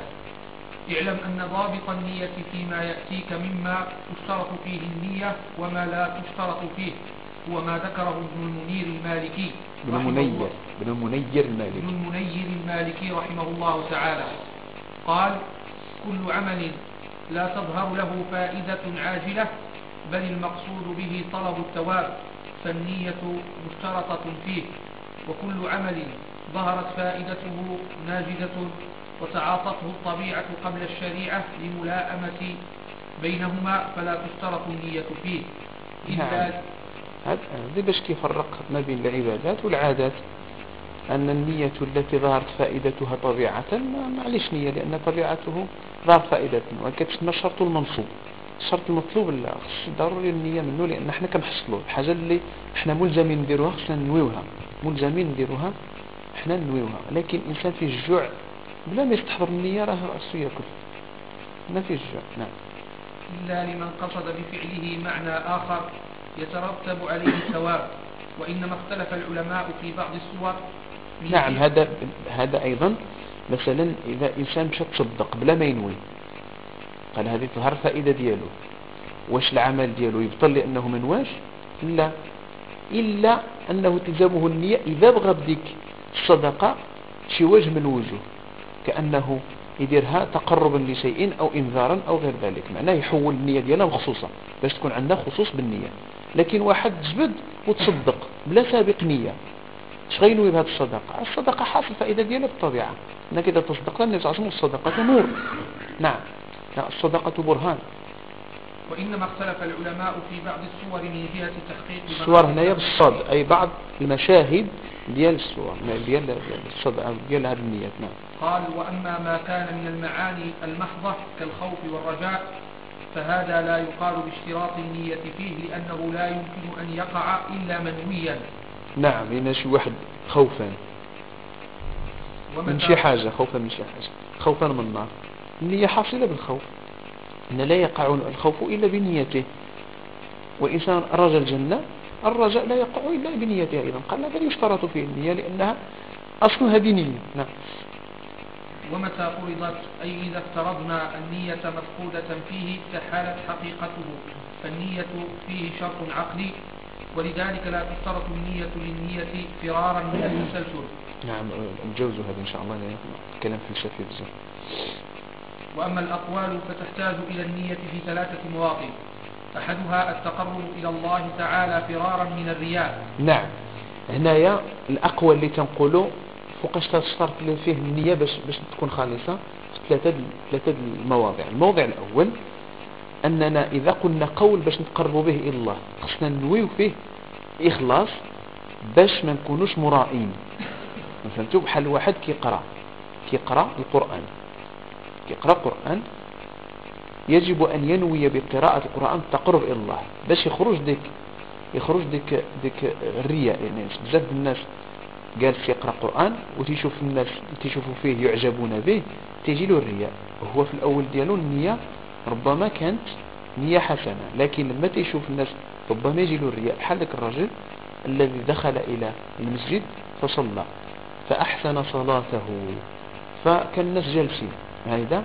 اعلم أن ضابط النية فيما يأتيك مما تشترط فيه النية وما لا تشترط فيه. هو ما ذكره ابن المنير المالكي ابن المنير ابن المنير المالكي. ابن المنير المالكي رحمه الله تعالى. قال كل عمل لا تظهر له فائدة عاجلة بل المقصود به طلب الثواب فالنية مشترطة فيه. وكل عمل ظهرت فائدته ناجدة وتعاطته الطبيعة قبل الشريعة لملاءمة بينهما فلا تشترط النية فيه. إلا نعم. هذا باش كيفرق ما بين العبادات والعادات. أن النية التي ظهرت فائدتها طبيعة معليش نية لأن طبيعته ظهر فائدة. وكتسمى الشرط المنصوب. الشرط المطلوب لا خص ضروري النية منه لأن إحنا كنحصلوا الحاجة اللي إحنا ملزمين نديروها خصنا ننويوها. ملزمين نديروها إحنا ننويوها. لكن إنسان فيه الجوع بلا ما يستحضر النية راه رأسه ياكل. ما فيه الجوع نعم. إلا لمن قصد بفعله معنى آخر. يترتب عليه الثواب وإنما اختلف العلماء في بعض الصور. نعم هذا هذا أيضا. مثلا إذا إنسان مشى تصدق بلا ما ينوي قال هذه تظهر فائدة ديالو واش العمل ديالو يبطل لأنه منواش لا إلا أنه تلزمه النية إذا بغى بديك الصدقة شي وجه من وجوه كأنه يديرها تقربا لشيء أو إنذارا أو غير ذلك. معناه يحول النية ديالها مخصوصة باش تكون عندنا خصوص بالنية. لكن واحد جبد وتصدق بلا سابق نية. اش غينوي بهذه الصدقة الصدقة حاصل فائدة ديالها بالطبيعة. انك اذا تصدقت النبي صلى الله عليه وسلم الصدقة نور. نعم. الصدقة برهان. وإنما اختلف العلماء في بعض الصور من جهة تحقيق الصور هنا بالصد أي بعض المشاهد ديال الصور ديال الصد ديال هذه النيات نعم. قال وأما ما كان من المعاني المحضة كالخوف والرجاء فهذا لا يقال باشتراط النية فيه لأنه لا يمكن أن يقع إلا منويا نعم لأن شي واحد خوفا. من شي حاجة خوفا من شي حاجة. خوفا من النار النية حاصلة بالخوف. إن لا يقع الخوف إلا بنيته. وإنسان رجى الجنة الرجاء لا يقع إلا بنيته أيضا. قال هذا يشترط فيه النية لأنها أصلها دينية نعم. ومتى فرضت أي إذا افترضنا النية مفقودة فيه تحالت حقيقته. فالنية فيه شرط عقلي ولذلك لا تشترط النية للنية فرارا من التسلسل نعم نجوز هذا إن شاء الله كلام فلسفي بزاف وأما الأقوال فتحتاج إلى النية في ثلاثة مواطن. أحدها التقرب إلى الله تعالى فرارا من الرياء. نعم هنايا الأقوى اللي تنقولوا فوقاش تشترط فيه النية باش باش تكون خالصة في ثلاثة ثلاثة المواضع. الموضع الأول أننا إذا قلنا قول باش نتقربوا به إلى الله خصنا ننويو فيه إخلاص باش ما نكونوش مرائين. فهمتوا بحال واحد كيقرا كيقرأ القرآن. كيقرأ القرآن يجب أن ينوي بقراءة القرآن التقرب إلى الله. باش يخرج ديك يخرج ديك ديك الرياء يعني بزاف الناس جالس يقرأ قرآن وتشوف الناس تشوفوا فيه يعجبون به تيجي له الرياء. وهو في الأول ديالو النية ربما كانت نية حسنة لكن لما تشوف الناس ربما يجي له الرياء. بحال ذاك الرجل الذي دخل إلى المسجد فصلى فأحسن صلاته فكان الناس جالسين هذا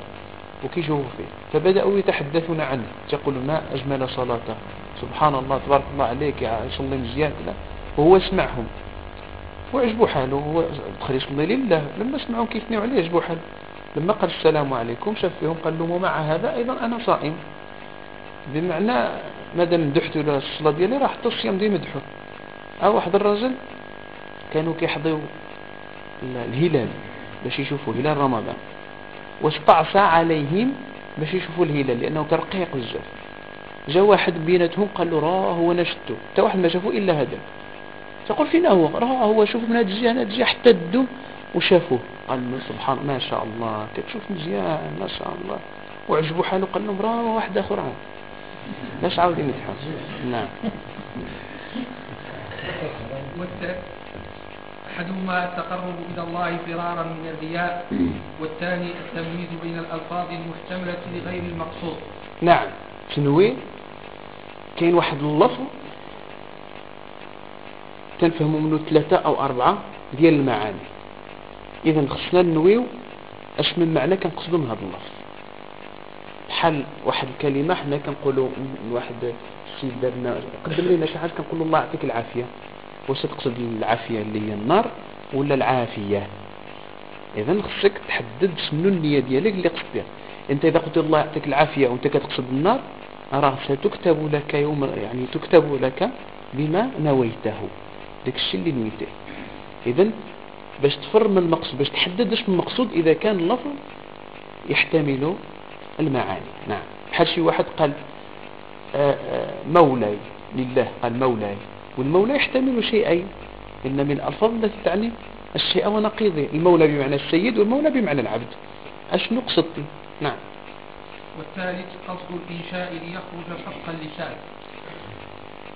وكيشوفوا فيه. فبدأوا يتحدثون عنه. تقول ما أجمل صلاته؟ سبحان الله تبارك الله عليك يصلي مزيان. وهو يسمعهم وعجبوا حاله. هو دخل يصلي لله لما سمعوا كيثنيوا عليه عجبوا حاله. لما قال السلام عليكم شاف فيهم قال لهم ومع هذا أيضا أنا صائم. بمعنى مادام مدحت له الصلاة ديالي؟ راح حتى الصيام ديالي مدحو. أو واحد الرجل كانوا كيحضروا الهلال باش يشوفوا هلال رمضان. واستعصى عليهم باش يشوفوا الهلال لأنه كان رقيق بزاف. جا واحد بيناتهم قال له راه هو أنا شفتو حتى واحد ما شافوا إلا هذا. تقول فينا هو راه هو شوف من هذا الجهة هذا الجهة حتى دو وشافوه. قال له سبحان ما شاء الله. كتشوف مزيان ما شاء الله. وعجبوا حاله قال لهم راه واحد آخر عام. باش عاودين يتحاسب نعم. أحدهما التقرب إلى الله فرارا من الرياء والثاني التمييز بين الألفاظ المحتملة لغير المقصود. نعم. شنو كاين واحد اللفظ تنفهموا منه ثلاثة أو أربعة ديال المعاني. إذا خصنا نويو أش من معنى كنقصدوا من هذا اللفظ بحال واحد الكلمة حنا كنقولوا واحد السيد دارنا قدم لنا شي حاجة كنقولوا الله يعطيك العافية. واش تقصد العافية اللي هي النار ولا العافية؟ إذا خصك تحدد شنو النية ديالك اللي قصد بها. أنت إذا قلت الله يعطيك العافية وأنت كتقصد النار راه ستكتب لك يوم يعني تكتب لك بما نويته. داك الشيء اللي نويته إذا باش تفر من المقصود باش تحدد اش المقصود إذا كان اللفظ يحتمل المعاني. نعم. بحال شي واحد قال آه، آه، مولاي لله قال مولاي. والمولى يحتمل شيئين. إن من الألفاظ التي تعني الشيء ونقيضه. المولى بمعنى السيد والمولى بمعنى العبد. أش نقصد نعم. والثالث قصد الإنشاء ليخرج سبق اللسان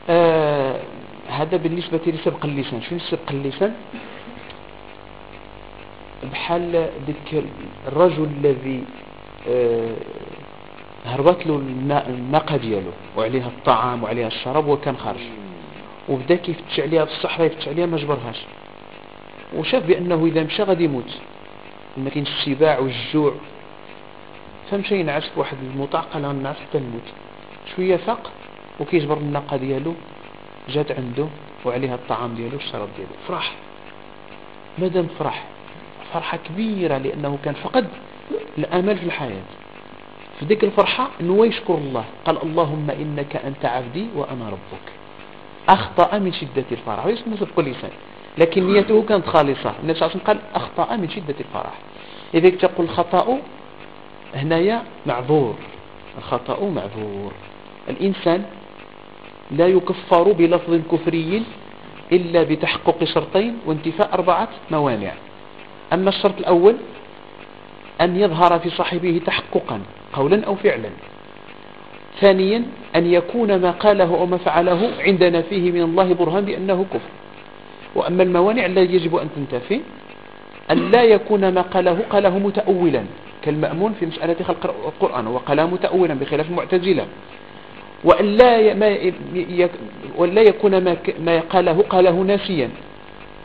آه هذا بالنسبة لسبق اللسان. شنو سبق اللسان؟ بحال ذيك الرجل الذي آه هربت له الناقة ديالو وعليها الطعام وعليها الشراب وكان خارج. وبدا كيفتش عليها في الصحراء يفتش عليها ما جبرهاش. وشاف بأنه إذا مشى غادي يموت. ما كاينش الشباع والجوع. فمشى ينعس في واحد المطاع قال غنعس حتى نموت شوية فاق. وكيجبر الناقة ديالو جات عنده وعليها الطعام ديالو والشراب ديالو. فرح. مادام فرح. فرحة كبيرة لأنه كان فقد الأمل في الحياة. في ذيك الفرحة أنه يشكر الله. قال اللهم إنك أنت عبدي وأنا ربك. أخطأ من شدة الفرح. وليس من صدق اللسان لكن نيته كانت خالصة. النبي صلى الله عليه وسلم قال أخطأ من شدة الفرح. إذا تقول الخطأ هنايا معذور. الخطأ معذور. الإنسان لا يكفر بلفظ كفري إلا بتحقق شرطين وانتفاء أربعة موانع. أما الشرط الأول أن يظهر في صاحبه تحققا قولا أو فعلا. ثانيا أن يكون ما قاله أو ما فعله عندنا فيه من الله برهان بأنه كفر. وأما الموانع التي يجب أن تنتفي. أن لا يكون ما قاله قاله متأولا كالمأمون في مسألة خلق القرآن وقال متأولا بخلاف المعتزلة. وأن لا, يكون ما, قاله قاله ناسيا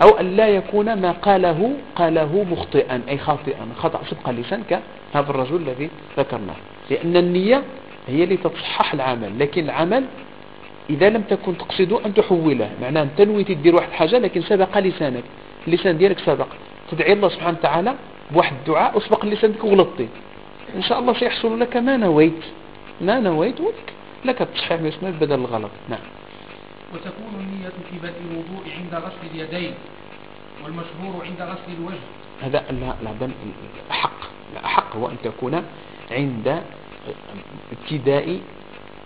أو أن لا يكون ما قاله قاله مخطئا أي خاطئا خطأ صدق اللسان كهذا الرجل الذي ذكرناه. لأن النية هي اللي تصحح العمل لكن العمل إذا لم تكن تقصد أن تحوله معناه أنت نويتي تدير واحد الحاجة لكن سبق لسانك اللسان ديالك سبق. تدعي الله سبحانه وتعالى بواحد الدعاء وسبق اللسان ديك وغلطتي. إن شاء الله سيحصل لك ما نويت. ما نويت ولك. لك التصحيح من بدل الغلط. نعم. وتكون النية في بدء الوضوء عند غسل اليدين والمشهور عند غسل الوجه. هذا لا لا أحق لا أحق هو أن تكون عند ابتداء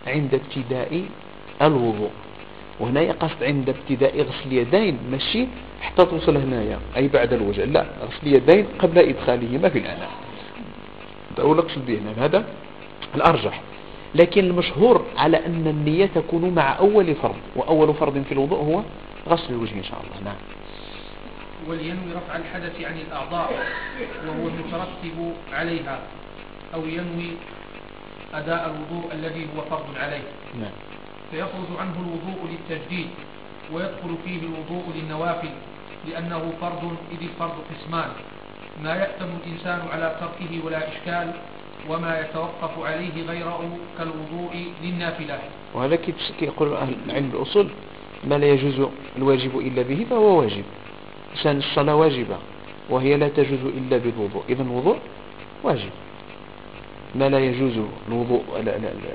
عند ابتداء الوضوء. وهنا يقصد عند ابتداء غسل اليدين ماشي؟ حتى توصل هنايا أي بعد الوجه. لا غسل اليدين قبل إدخالهما في الأناء هذا نقصد به هذا الأرجح. لكن المشهور على أن النية تكون مع أول فرض وأول فرض في الوضوء هو غسل الوجه إن شاء الله. نعم. ولينوي رفع الحدث عن الأعضاء وهو المترتب عليها أو ينوي أداء الوضوء الذي هو فرض عليه. نعم. فيخرج عنه الوضوء للتجديد ويدخل فيه الوضوء للنوافل لأنه فرض إذ الفرض قسمان. ما يأتم الإنسان على تركه ولا إشكال وما يتوقف عليه غيره كالوضوء للنافلة. وهذا يقول أهل علم الأصول ما لا يجوز الواجب إلا به فهو واجب. عشان الصلاة واجبة وهي لا تجوز إلا بالوضوء. إذا الوضوء واجب. ما لا يجوز الوضوء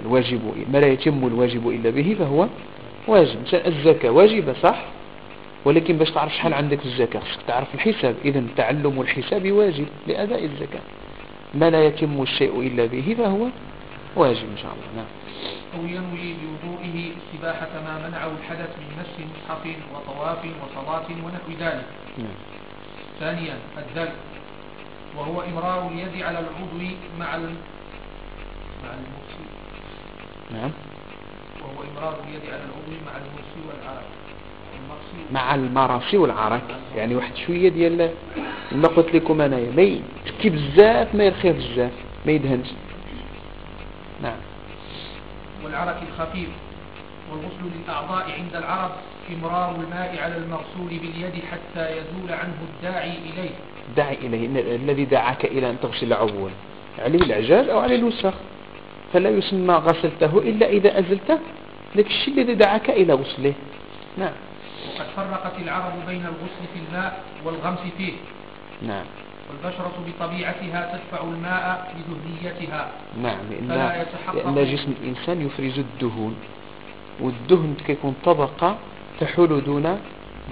الواجب ما لا يتم الواجب إلا به فهو واجب. مثلا الزكاة واجبة صح؟ ولكن باش تعرف شحال عندك الزكاة خصك تعرف الحساب. إذا تعلم الحساب واجب لأداء الزكاة. ما لا يتم الشيء إلا به. فهو واجب إن شاء الله. نعم. أو ينوي بوضوئه استباحة ما منعه الحدث من مس مصحف وطواف وصلاة ونحو ذلك. نعم. ثانيا الذل. وهو إمرار اليد على العضو مع مع المرسي. نعم. وهو إمرار اليد على العضو مع المرسي والعرق مع المراسي والعرق يعني واحد شوية ديال ما قلت لكم أنايا ما يتكي بزاف ما يرخي بزاف ما يدهنش. نعم. والعرق الخفيف والغسل للأعضاء عند العرب إمرار الماء على المغسول باليد حتى يزول عنه الداعي إليه. داعي إليه الذي دعاك إلى أن تغسل عضوا عليه العجاج أو عليه الوسخ. فلا يسمى غسلته إلا إذا أزلته. لك الشيء الذي دعاك إلى غسله. نعم. وقد فرقت العرب بين الغسل في الماء والغمس فيه. نعم. والبشرة بطبيعتها تدفع الماء لدهنيتها نعم لأن, لأن جسم الإنسان يفرز الدهون والدهن كيكون طبقة تحول دون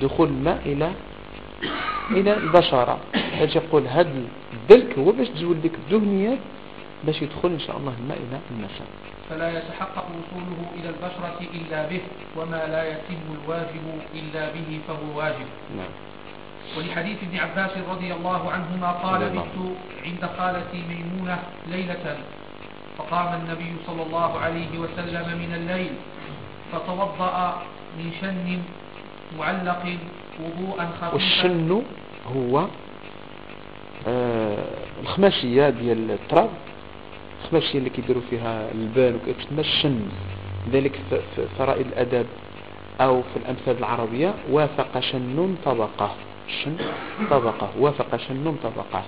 دخول الماء إلى إلى البشرة. باش يقول هذا الدلك هو باش تزول لك الدهنيات باش يدخل إن شاء الله الماء إلى النساء. فلا يتحقق وصوله إلى البشرة إلا به وما لا يتم الواجب إلا به فهو واجب. نعم. ولحديث ابن عباس رضي الله عنهما قال بت عند خالتي ميمونة ليلة فقام النبي صلى الله عليه وسلم من الليل فتوضأ من شن معلق وضوءا خفيفا. والشن هو آه الخماسية ديال التراب. الخماسية اللي كيديروا فيها البان وكتسمى الشن ذلك في فرائد الأدب أو في الأمثال العربية وافق شن طبقة. شن طبقة. وافق شن طبقة.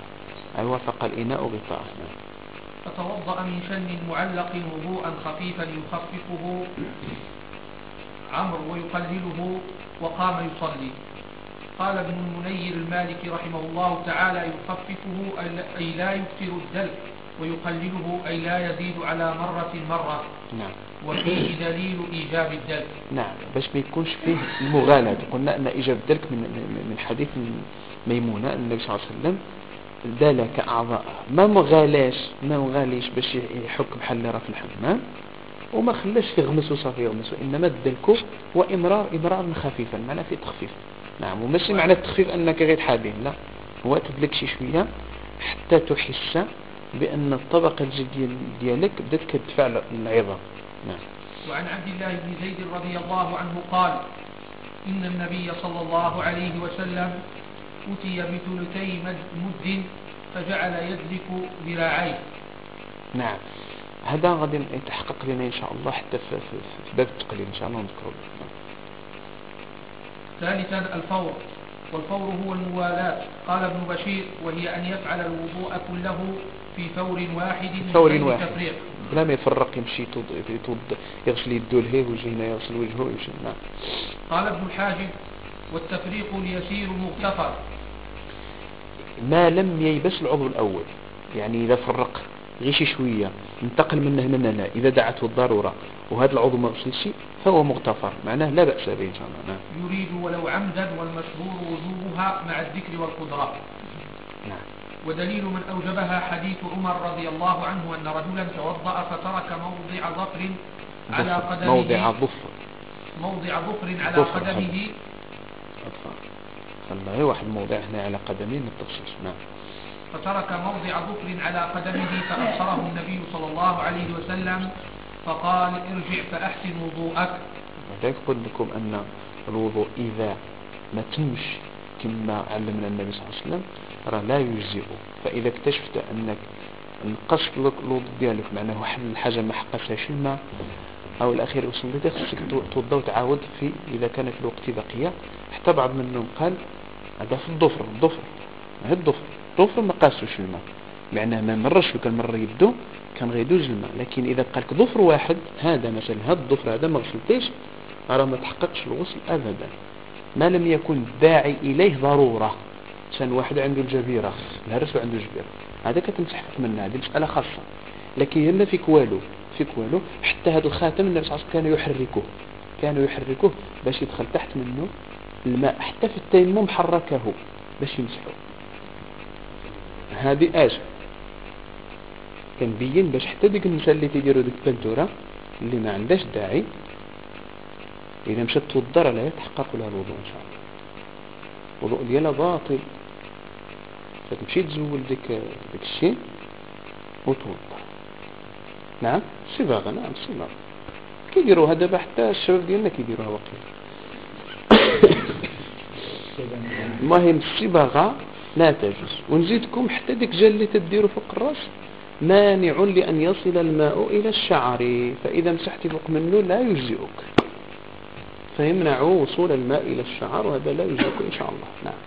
أي وافق الإناء غطاءه فتوضأ من شن معلق وضوءا خفيفا يخففه عمرو ويقلله وقام يصلي. قال ابن المنير المالكي رحمه الله تعالى يخففه أي لا يكثر الدلك. ويقلله أي لا يزيد على مرة مرة. نعم. وفيه دليل إيجاب الدلك. نعم. باش ما يكونش فيه المغالاة قلنا أن إيجاب الدلك من, من حديث ميمونة النبي صلى الله عليه وسلم دلك أعضاء ما مغالاش ما مغاليش باش يحك بحال راه في الحمام وما خلاش يغمس وصافي يغمس. وإنما الدلك هو إمرار إمرار خفيفا معناه في تخفيف. نعم. وماشي معنى التخفيف أنك غير حابين لا. هو تدلك شي شوية حتى تحس بأن الطبقة الجدية ديالك بدأت كتدفع العظام نعم. وعن عبد الله بن زيد رضي الله عنه قال إن النبي صلى الله عليه وسلم أتي بثلثي مد فجعل يدلك ذراعيه. نعم. هذا غادي يتحقق لنا إن شاء الله حتى في, في, في باب التقليد إن شاء الله نذكره. ثالثا الفور والفور هو الموالاة. قال ابن بشير وهي أن يفعل الوضوء كله في فور واحد فور واحد. تفريق بلا ما يفرق يمشي يغسل يدو لهيه ويجي هنا يغسل وجهه ويمشي. نعم. قال ابن الحاجب والتفريق اليسير مغتفر. ما لم ييبس العضو الأول. يعني إذا فرق غير شوية انتقل من هنا لهنا إذا دعته الضرورة وهذا العضو ما غسلش فهو مغتفر. معناه لا بأس به إن شاء الله. نعم. يريد ولو عمدا والمشهور وجوبها مع الذكر والقدرة. نعم. ودليل من أوجبها حديث عمر رضي الله عنه أن رجلا توضأ فترك موضع ظفر على قدمه موضع ظفر. موضع ظفر على قدمه. خلاه واحد موضع هنا على قدمه ما نعم. فترك موضع ظفر على قدمه فأبصره النبي صلى الله عليه وسلم فقال ارجع فأحسن وضوءك. ولذلك قلت لكم أن الوضوء إذا ما تمش كما علمنا النبي صلى الله عليه وسلم راه لا يجزئ. فإذا اكتشفت أنك نقصت الوضوء ديالك معناه واحد الحاجة ما حققتهاش الماء أو الأخير وصلت خصك توضا وتعاود في إذا كانت الوقت بقية. حتى بعض منهم قال هذا في الضفر الضفر هذا الضفر الضفر ما قاسوش الماء. معناه ما مرش كان مرة يبدو كان غيدوز الماء. لكن إذا قالك ظفر واحد هذا مثلا هذا الظفر هذا ما غسلتيش راه ما تحققش الغسل أبدا. ما لم يكن داعي إليه ضرورة. كان واحد عنده الجبيرة الهرس عنده جبيرة هذا كتمسح منها هذه مسألة خاصة. لكن هنا فيك والو فيك والو حتى هذا الخاتم النبي صلى الله عليه وسلم كان يحركه كانوا يحركوه باش يدخل تحت منه الماء حتى في التيمم حركه باش يمسحه. هذه اش كنبين باش حتى ديك النساء اللي تيديروا ديك البنتورة اللي ما عندهاش داعي إذا مشات توضر عليها تحقق لها الوضوء إن شاء الله. الوضوء ديالها باطل. فتمشي تزول ديك ديك الشيء وتوضا نعم صباغة نعم صباغة كيديروها دابا حتى الشباب ديالنا كيديروها وقيل المهم الصباغة لا تجوز ونزيدكم حتى ديك جل اللي تديرو فوق الراس مانع لأن يصل الماء إلى الشعر. فإذا مسحت فوق منه لا يجزئك. فيمنع وصول الماء إلى الشعر وهذا لا يجزئك إن شاء الله. نعم.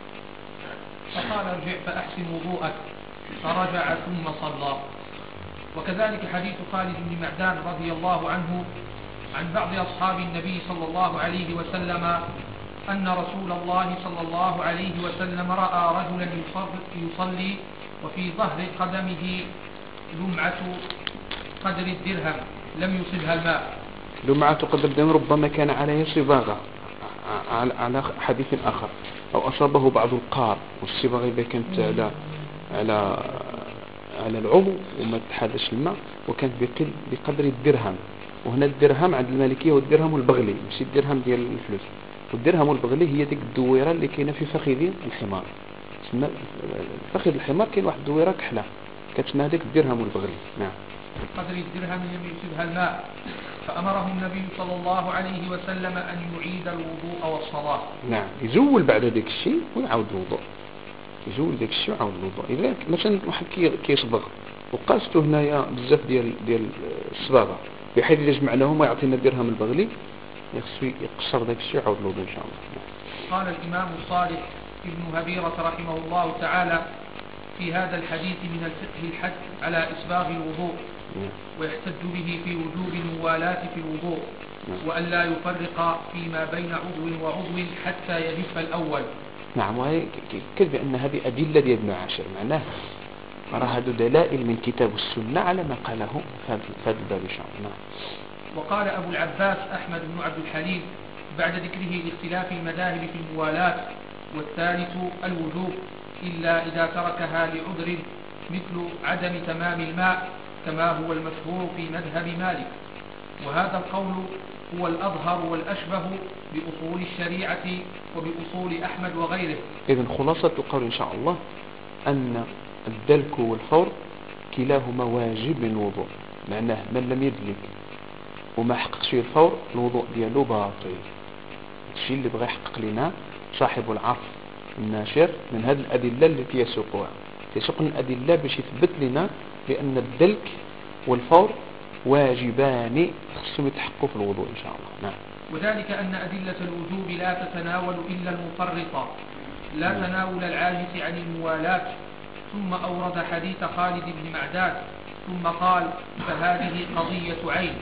فقال ارجع فأحسن وضوءك. فرجع ثم صلى. وكذلك حديث خالد بن معدان رضي الله عنه عن بعض أصحاب النبي صلى الله عليه وسلم أن رسول الله صلى الله عليه وسلم رأى رجلا يصلي وفي ظهر قدمه لمعة قدر الدرهم. لم يصبها الماء. لمعة قدر الدرهم ربما كان عليه صباغة. على حديث آخر. أو أصابه بعض القار. والصباغة إذا كانت على على على العضو وما تحدث الماء وكانت بقدر الدرهم. وهنا الدرهم عند المالكية هو الدرهم البغلي ماشي الدرهم ديال الفلوس. والدرهم البغلي هي ديك الدويرة اللي كاينة في فخذ الحمار. تسمى فخذ الحمار كاين واحد الدويرة كحلة. كتسمى هذيك الدرهم البغلي. نعم. قدر الدرهم لم يصبها الماء. فأمره النبي صلى الله عليه وسلم أن يعيد الوضوء والصلاة. نعم يزول بعد ذلك الشيء ويعاود الوضوء. يزول ذاك الشيء ويعاود الوضوء. إذا مثلا واحد كيصبغ وقاسته هنايا بزاف ديال ديال الصباغة بحيث إذا جمعناهم ويعطينا الدرهم البغلي يخصو يقصر ذاك الشيء ويعاود الوضوء إن شاء الله. قال الإمام الصالح ابن هبيرة رحمه الله تعالى في هذا الحديث من الفقه الحد على إسباغ الوضوء. نعم. ويحتج به في وجوب الموالاة في الوضوء. وأن لا يفرق فيما بين عضو وعضو حتى يجف الأول نعم وهي كذب أن هذه أدلة ديال ابن عاشر معناه راه هذو دلائل من كتاب السنة على ما قاله في هذا الباب نعم. وقال أبو العباس أحمد بن عبد الحليم بعد ذكره لاختلاف المذاهب في الموالاة والثالث الوجوب إلا إذا تركها لعذر مثل عدم تمام الماء كما هو المشهور في مذهب مالك. وهذا القول هو الأظهر والأشبه بأصول الشريعة وبأصول أحمد وغيره. إذا خلاصة القول إن شاء الله أن الدلك والفور كلاهما واجب الوضوء معناه من لم يدلك وما حققش الفور الوضوء ديالو باطل. الشيء اللي بغى يحقق لنا صاحب العصر الناشر من هذه الأدلة التي يسوقها يسوق الأدلة باش يثبت لنا بأن الدلك والفور واجبان خصهم يتحققوا في الوضوء إن شاء الله. نعم. وذلك أن أدلة الوجوب لا تتناول إلا المفرطة لا نعم. تناول العاجز عن الموالاة. ثم أورد حديث خالد بن معداد ثم قال فهذه قضية عين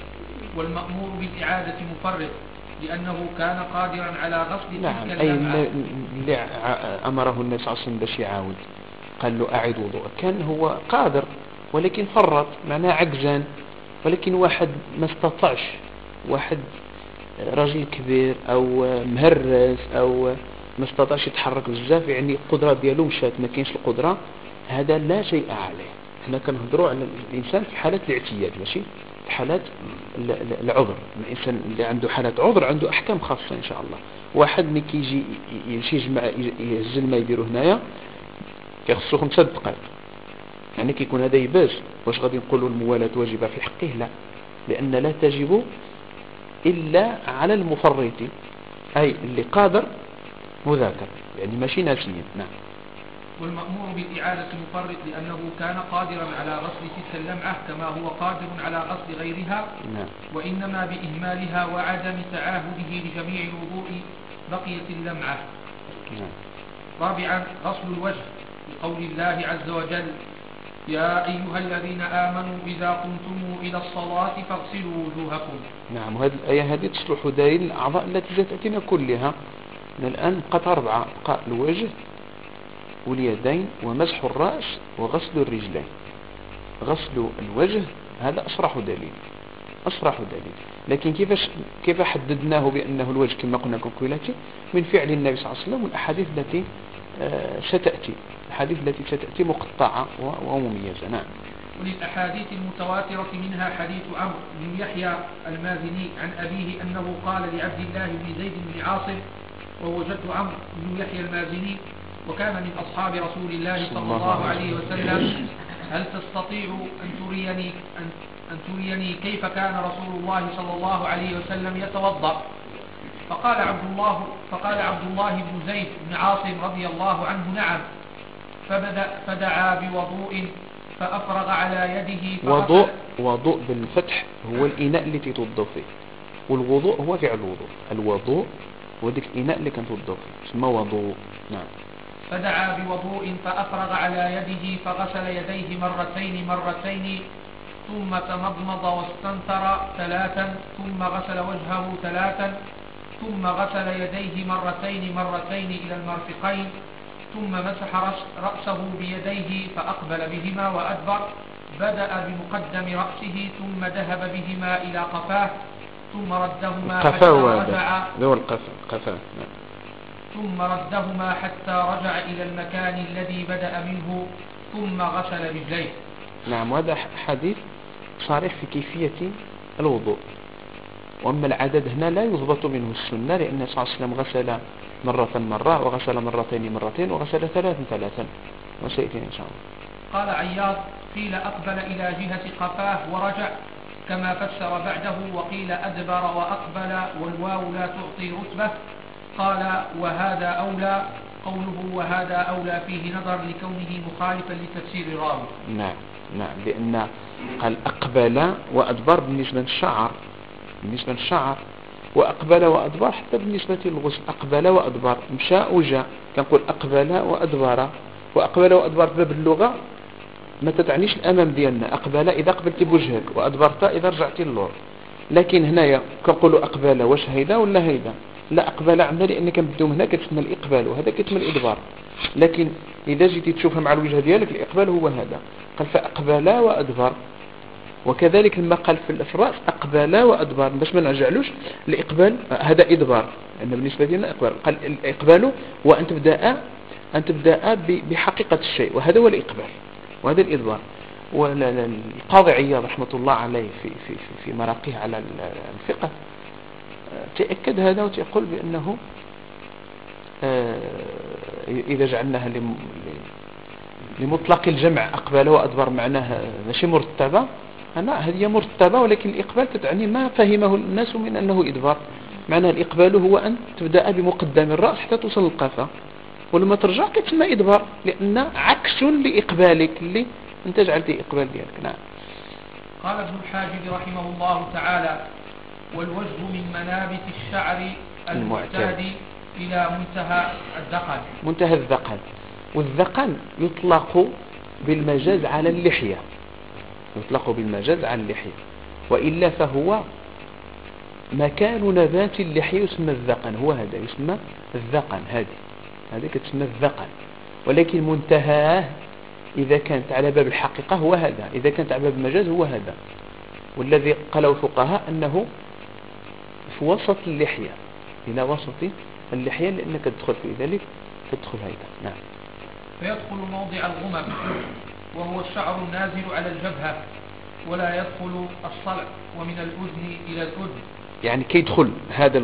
والمأمور بالإعادة مفرط لأنه كان قادرا على غسل نعم. تلك أي اللي أمره الناس أصلا باش يعاود قال له أعد وضوء كان هو قادر ولكن فرط معناه عجزان. ولكن واحد ما استطعش واحد رجل كبير أو مهرس أو ما استطاعش يتحرك بزاف يعني القدرة ديالو مشات ما كاينش القدرة. هذا لا شيء عليه. حنا كنهضروا على الإنسان في حالة الاعتياد ماشي؟ في حالات العذر. الإنسان اللي عنده حالة عذر عنده أحكام خاصة إن شاء الله. واحد ملي كيجي يمشي يجمع يهز الماء يديرو هنايا كيخصو خمسة دقائق. يعني كيكون هذا يباس واش غادي نقولوا الموالاة واجبة في حقه؟ لا. لأن لا تجب إلا على المفرط أي اللي قادر مذاكر. يعني ماشي ناسيا نعم. والمأمور بالإعادة المفرط لأنه كان قادرا على غسل تلك اللمعة كما هو قادر على غسل غيرها نعم. وإنما بإهمالها وعدم تعاهده لجميع الوضوء بقيت اللمعة. نعم. رابعا غسل الوجه لقول الله عز وجل يا أيها الذين آمنوا إذا قمتم إلى الصلاة فاغسلوا وجوهكم. نعم وهذه الآية هذه تصلح دليل الأعضاء التي تأتينا كلها. من الآن بقت أربعة بقاء الوجه واليدين ومسح الرأس وغسل الرجلين. غسل الوجه هذا أصرح دليل أصرح دليل. لكن كيفاش كيف حددناه بأنه الوجه كما قلنا كوكولاتي من فعل النبي صلى الله عليه وسلم والأحاديث التي آه، ستأتي. الأحاديث التي ستأتي مقطعة ومميزة. نعم. وللأحاديث المتواترة منها حديث عمرو بن يحيى المازني عن أبيه أنه قال لعبد الله بن زيد بن عاصم وهو جد عمرو بن يحيى المازني وكان من أصحاب رسول الله صلى الله عليه وسلم. هل تستطيع أن تريني أن, أن تريني كيف كان رسول الله صلى الله عليه وسلم يتوضأ؟ فقال عبد الله فقال عبد الله بن زيد بن عاصم رضي الله عنه نعم. فبدأ فدعا بوضوء فأفرغ على يده وضوء وضوء بالفتح هو الإناء التي توضأ فيه والوضوء هو فعل الوضوء. الوضوء هو ذلك الإناء اللي كان توضأ فيه اسمه وضوء. نعم. فدعا بوضوء فأفرغ على يده فغسل يديه مرتين مرتين ثم تمضمض واستنثر ثلاثا ثم غسل وجهه ثلاثا ثم غسل يديه مرتين مرتين إلى المرفقين. ثم مسح رأسه بيديه فأقبل بهما وأدبر بدأ بمقدم رأسه ثم ذهب بهما إلى قفاه ثم ردهما حتى رجع ذو القفا نعم. ثم ردهما حتى رجع إلى المكان الذي بدأ منه ثم غسل رجليه نعم وهذا حديث صريح في كيفية الوضوء وأما العدد هنا لا يضبط منه السنة لأن صلى الله عليه وسلم غسل مرة مرة وغسل مرتين مرتين وغسل ثلاثا ثلاثا. وسيأتي إن شاء الله. قال عياض قيل أقبل إلى جهة قفاه ورجع كما فسر بعده وقيل أدبر وأقبل والواو لا تعطي رتبة. قال وهذا أولى قوله وهذا أولى فيه نظر لكونه مخالفا لتفسير الراوي. نعم نعم لأن قال أقبل وأدبر بالنسبة للشعر. بالنسبة للشعر وأقبل وأدبر حتى بالنسبة للغسل أقبل وأدبر مشى وجاء كنقول أقبل وأدبر. وأقبل وأدبر باب اللغة ما تتعنيش الأمام ديالنا. أقبل إذا قبلت بوجهك وأدبرت إذا رجعت للور. لكن هنايا كنقولوا أقبل واش هيدا ولا هيدا؟ لا أقبل عندنا لأن كنبدأو هنا كتسمى الإقبال وهذا كتسمى الإدبار. لكن إذا جيتي تشوفها مع الوجه ديالك الإقبال هو هذا. قال فأقبل وأدبر. وكذلك لما قال في الأفراس أقبل وأدبر. باش ما نرجعلوش الإقبال هذا إدبار. أن بالنسبة لنا إقبال. قال الإقبال هو أن تبدأ أن تبدأ بحقيقة الشيء. وهذا هو الإقبال. وهذا الإدبار. والقاضي عياض رحمة الله عليه في في في, في مراقيه على الفقه تأكد هذا وتقول بأنه آه، إذا جعلناها لمطلق الجمع أقبل وأدبر معناها ماشي مرتبة. أنا هذه مرتبة ولكن الإقبال تتعني ما فهمه الناس من أنه إدبار. معنى الإقبال هو أن تبدأ بمقدم الرأس حتى توصل للقفا. ولما ترجع كتسمى إدبار لأن عكس لإقبالك اللي أنت جعلت إقبال ديالك. نعم. قال ابن الحاجب رحمه الله تعالى والوجه من منابت الشعر المعتاد. إلى منتهى الذقن. منتهى الذقن. والذقن يطلق بالمجاز على اللحية. يطلق بالمجاز على اللحية. وإلا فهو مكان نبات اللحية يسمى الذقن. هو هذا يسمى الذقن. هذه هذه تسمى الذقن. ولكن منتهاه إذا كانت على باب الحقيقة هو هذا. إذا كانت على باب المجاز هو هذا. والذي قالوا الفقهاء أنه في وسط اللحية. إلى وسط اللحية لأنك تدخل في ذلك تدخل هيدا. نعم. فيدخل موضع الغمم. وهو الشعر النازل على الجبهة ولا يدخل الصلع ومن الأذن إلى الأذن. يعني كي يدخل هذا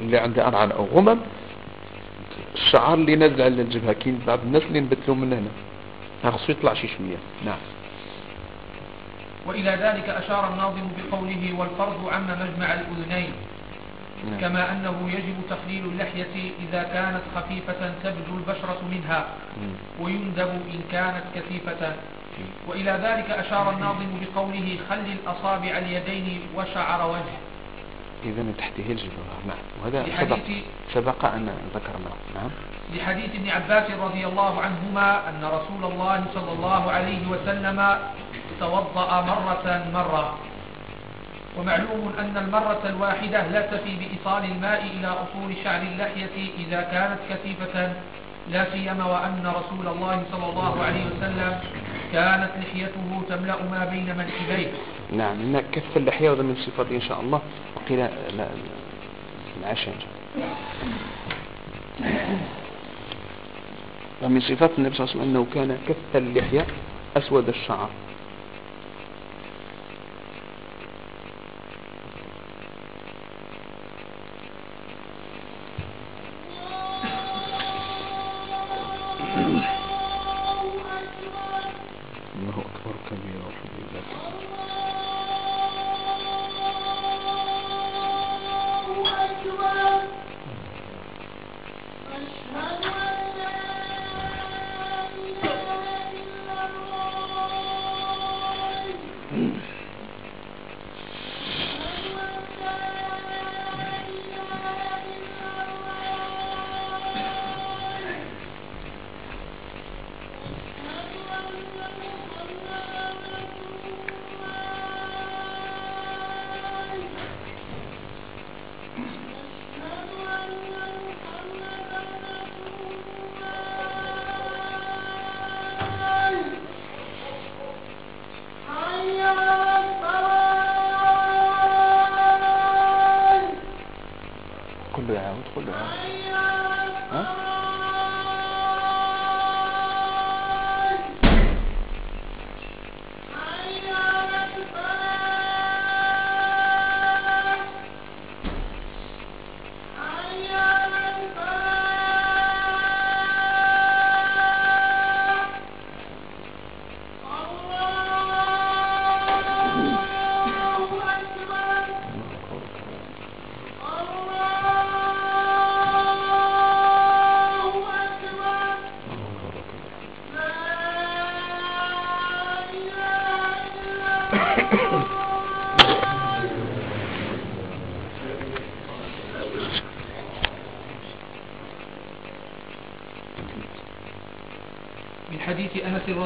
اللي عنده أرعى أو غمم الشعر اللي نازل على الجبهة كاين بعض الناس اللي نبتلوا من هنا. خصو يطلع شي شوية. نعم. وإلى ذلك أشار الناظم بقوله والفرض عم مجمع الأذنين. نعم. كما أنه يجب تخليل اللحية إذا كانت خفيفة تبدو البشرة منها. ويندب إن كانت كثيفة. وإلى ذلك أشار الناظم بقوله خل الأصابع اليدين وشعر وجه إذا تحته الجبهة نعم. وهذا سبق, سبق أن ذكرنا نعم. لحديث ابن عباس رضي الله عنهما أن رسول الله صلى الله عليه وسلم توضأ مرة مرة. ومعلوم أن المرة الواحدة لا تفي بإيصال الماء إلى أصول شعر اللحية إذا كانت كثيفة لا سيما وأن رسول الله صلى الله عليه وسلم كانت لحيته تملأ ما بين منكبيه. نعم إن كف اللحية وهذا من صفاته إن شاء الله. وقيل لا لا العشاء ومن صفات النبي صلى الله عليه وسلم أنه كان كف اللحية أسود الشعر.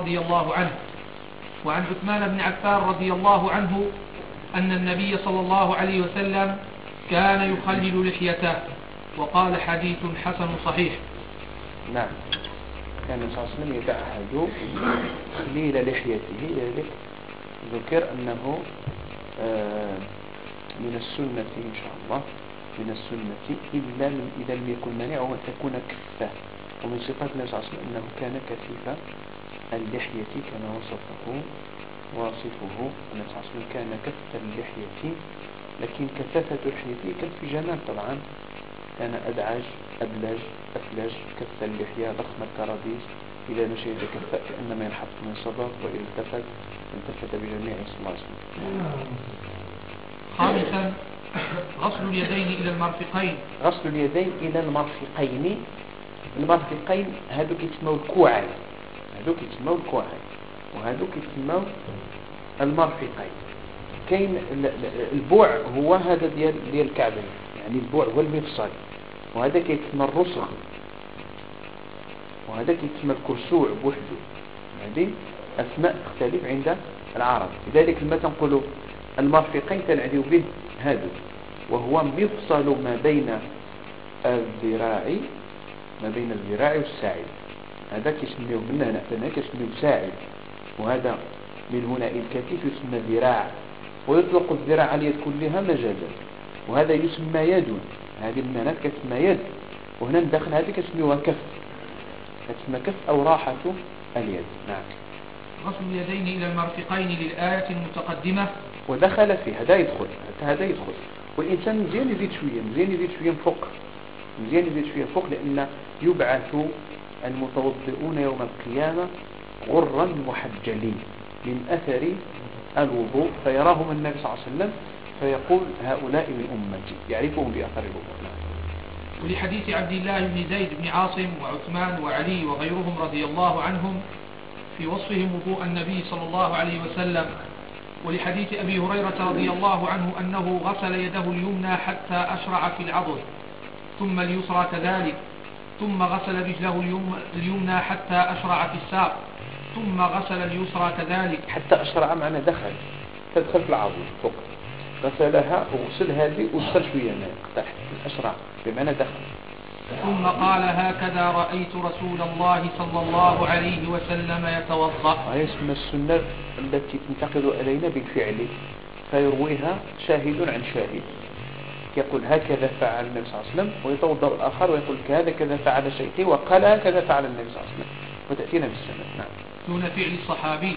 رضي الله عنه. وعن عثمان بن عفان رضي الله عنه أن النبي صلى الله عليه وسلم كان يخلل لحيته وقال حديث حسن صحيح. نعم. كان صلى الله عليه وسلم يتعهد تخليل لحيته. ذلك ذكر أنه آه، من السنة إن شاء الله من السنة إلا إذا لم يكن مانع وأن تكون كفة. ومن صفات النبي صلى الله عليه وسلم أنه كان كثيفا اللحية كما وصفه واصفه. النبي صلى كان كث اللحية لكن كثافة كان في جمال طبعا. كان أدعج أبلج أفلج كث اللحية ضخم الكرابيس إلى نشيد كفاء كأنما ينحط من صدر وإذا التفت التفت بجميع صلى خامسا غسل اليدين إلى المرفقين. غسل اليدين إلى المرفقين. المرفقين هذوك يسموا الكوعين هذوك يتسموا الكوعين وهذوك يتسموا المرفقين. كاين البوع هو هذا ديال ديال الكعبين يعني البوع هو المفصل وهذا كيتسمى الرسغ وهذا كيتسمى الكرسوع بوحده. هذه أسماء تختلف عند العرب. لذلك لما تنقولوا المرفقين تنعديو به هذا وهو مفصل ما بين الذراع ما بين الذراع والساعد. هذا كيسميوه من هنا هنا كيسميوه ساعد وهذا من هنا الكتف يسمى ذراع ويطلق الذراع على اليد كلها مجازا. وهذا يسمى يد. هذه من هنا كتسمى يد. وهنا ندخل هذه كتسميوها كف. كتسمى كف أو راحة اليد. نعم. غسل اليدين إلى المرفقين للآية المتقدمة. ودخل فيه هذا يدخل هذا يدخل. والإنسان مزيان يزيد شوية مزيان يزيد شوية فوق. مزيان يزيد شوية فوق لأن يبعث المتوضئون يوم القيامة غرا محجلين من أثر الوضوء فيراهم النبي صلى الله عليه وسلم فيقول هؤلاء من أمتي. يعرفهم بأثر الوضوء. ولحديث عبد الله بن زيد بن عاصم وعثمان وعلي وغيرهم رضي الله عنهم في وصفهم وضوء النبي صلى الله عليه وسلم ولحديث أبي هريرة رضي الله عنه أنه غسل يده اليمنى حتى أشرع في العضد ثم اليسرى كذلك. ثم غسل رجله اليمنى حتى أشرع في الساق. ثم غسل اليسرى كذلك. حتى أشرع معنا دخل. تدخل في العظم فوق. غسلها وغسل هذه وغسل شوية ماء تحت أشرع بمعنى دخل. ثم قال هكذا رأيت رسول الله صلى الله عليه وسلم يتوضأ. اسم السنة التي تنتقل إلينا بالفعل. فيرويها شاهد عن شاهد. يقول هكذا فعل النبي صلى الله عليه وسلم ويتوضأ الآخر ويقول كذا كذا فعل شيخي وقال هكذا فعل النبي صلى الله عليه وسلم وتأتينا بالسنة. نعم. دون فعل الصحابي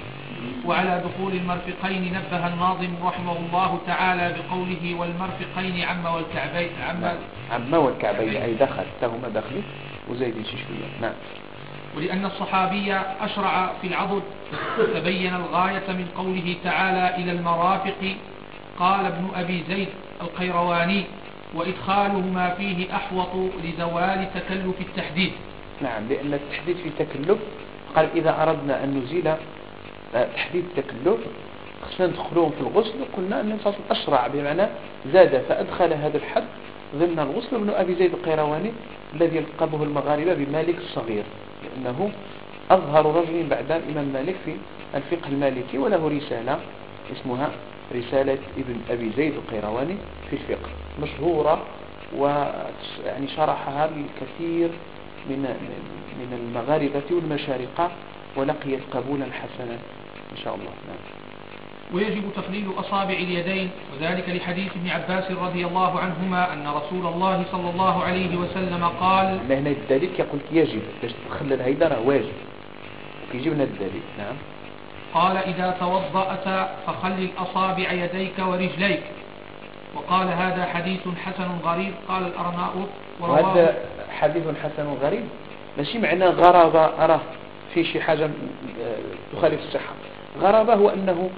وعلى دخول المرفقين نبه الناظم رحمه الله تعالى بقوله والمرفقين عم والكعبين عم نعم. عم والكعبين أي دخل فهما دخل وزيد شوية نعم. ولأن الصحابي أشرع في العضد تبين الغاية من قوله تعالى إلى المرافق قال ابن أبي زيد القيرواني وإدخالهما فيه أحوط لزوال تكلف التحديد. نعم لأن التحديد في تكلف قال إذا أردنا أن نزيل آه، تحديد التكلف خصنا ندخلوهم في الغسل قلنا أن النبي أشرع بمعنى زاد فأدخل هذا الحد ضمن الغسل. ابن أبي زيد القيرواني الذي يلقبه المغاربة بمالك الصغير لأنه أظهر رجل بعد الإمام مالك في الفقه المالكي وله رسالة اسمها رسالة ابن أبي زيد القيرواني في الفقه مشهورة ويعني شرحها الكثير من من المغاربة والمشارقة ولقيت قبولا حسنا. إن شاء الله. نعم. ويجب تخليل أصابع اليدين وذلك لحديث ابن عباس رضي الله عنهما أن رسول الله صلى الله عليه وسلم قال هنا الدليل يقول يجب باش تخلل هيدا راه واجب. يجب لنا الدليل. نعم. قال إذا توضأت فخلل أصابع يديك ورجليك. وقال هذا حديث حسن غريب. قال الأرناؤوط وهذا حديث حسن غريب. ماشي معنى غرابة أراه في شي حاجة تخالف الصحة. غرابة هو أنه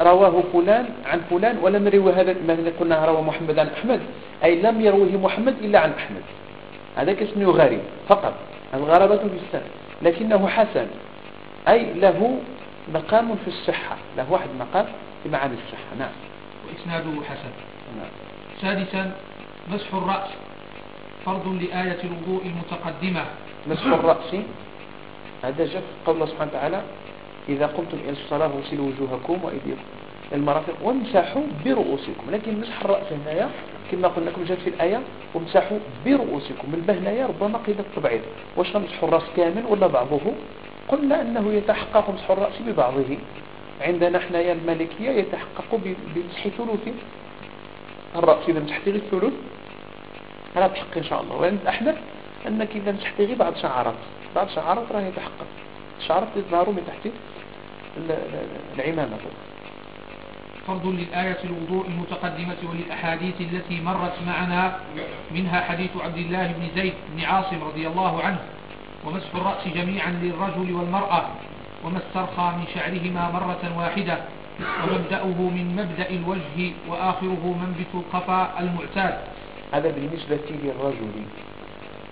رواه فلان عن فلان ولم يروي هذا ما قلنا روى محمد عن أحمد. أي لم يروه محمد إلا عن أحمد. هذا اسمه غريب فقط. الغرابة في السنة. لكنه حسن. أي له مقام في الصحة. له واحد مقام في معاني الصحة. نعم. وإسناده حسن. نعم. سادسا مسح الرأس فرض لآية الوضوء المتقدمة. مسح الرأس. هذا جاء قول الله سبحانه وتعالى إذا قمتم إلى الصلاة وغسلوا وجوهكم وأيديكم المرافق وامسحوا برؤوسكم. لكن مسح الرأس هنايا كما قلنا لكم جاءت في الآية وامسحوا برؤوسكم. من هنايا ربما قيل التبعيض واش نمسحوا الرأس كامل ولا بعضه؟ قلنا أنه يتحقق مسح الرأس ببعضه. عندنا إحنا يا المالكية يتحقق بمسح ثلث الرأس إذا مسحت غير الثلث. هذا تحق إن شاء الله. وعند الأحناف أنك إذا مسحت غير بعض شعرات. بعض شعرات راه يتحقق. شعرات تظهر من تحت العمامة. فرض للآية الوضوء المتقدمة وللأحاديث التي مرت معنا. منها حديث عبد الله بن زيد بن عاصم رضي الله عنه. ومسح الرأس جميعا للرجل والمرأة وما استرخى من شعرهما مرة واحدة ومبدأه من مبدأ الوجه وآخره منبت القفا المعتاد. هذا بالنسبة للرجل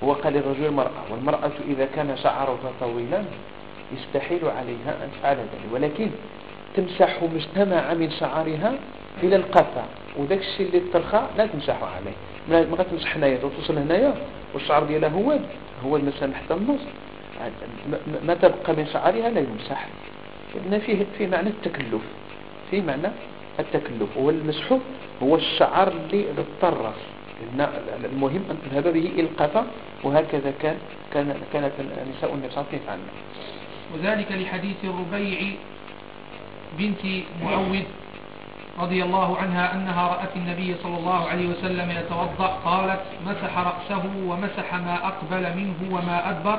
هو قال الرجل المرأة والمرأة إذا كان شعرها طويلا يستحيل عليها أن تفعل ذلك ولكن تمسح مجتمع من شعرها إلى القفا وذاك الشيء اللي ترخى لا تمسحه عليه. ما غتمسح هنايا توصل هنايا والشعر ديالها هو هو مثلا حتى النص. ما تبقى من شعرها لا يمسح. لأن فيه في معنى التكلف. في معنى التكلف. والمسح هو الشعر اللي اضطر. المهم أن تذهب به إلى القفا وهكذا كان كان كانت نساء النبي صلى وذلك لحديث الربيع بنت معوذ. رضي الله عنها أنها رأت النبي صلى الله عليه وسلم يتوضأ قالت مسح رأسه ومسح ما أقبل منه وما أدبر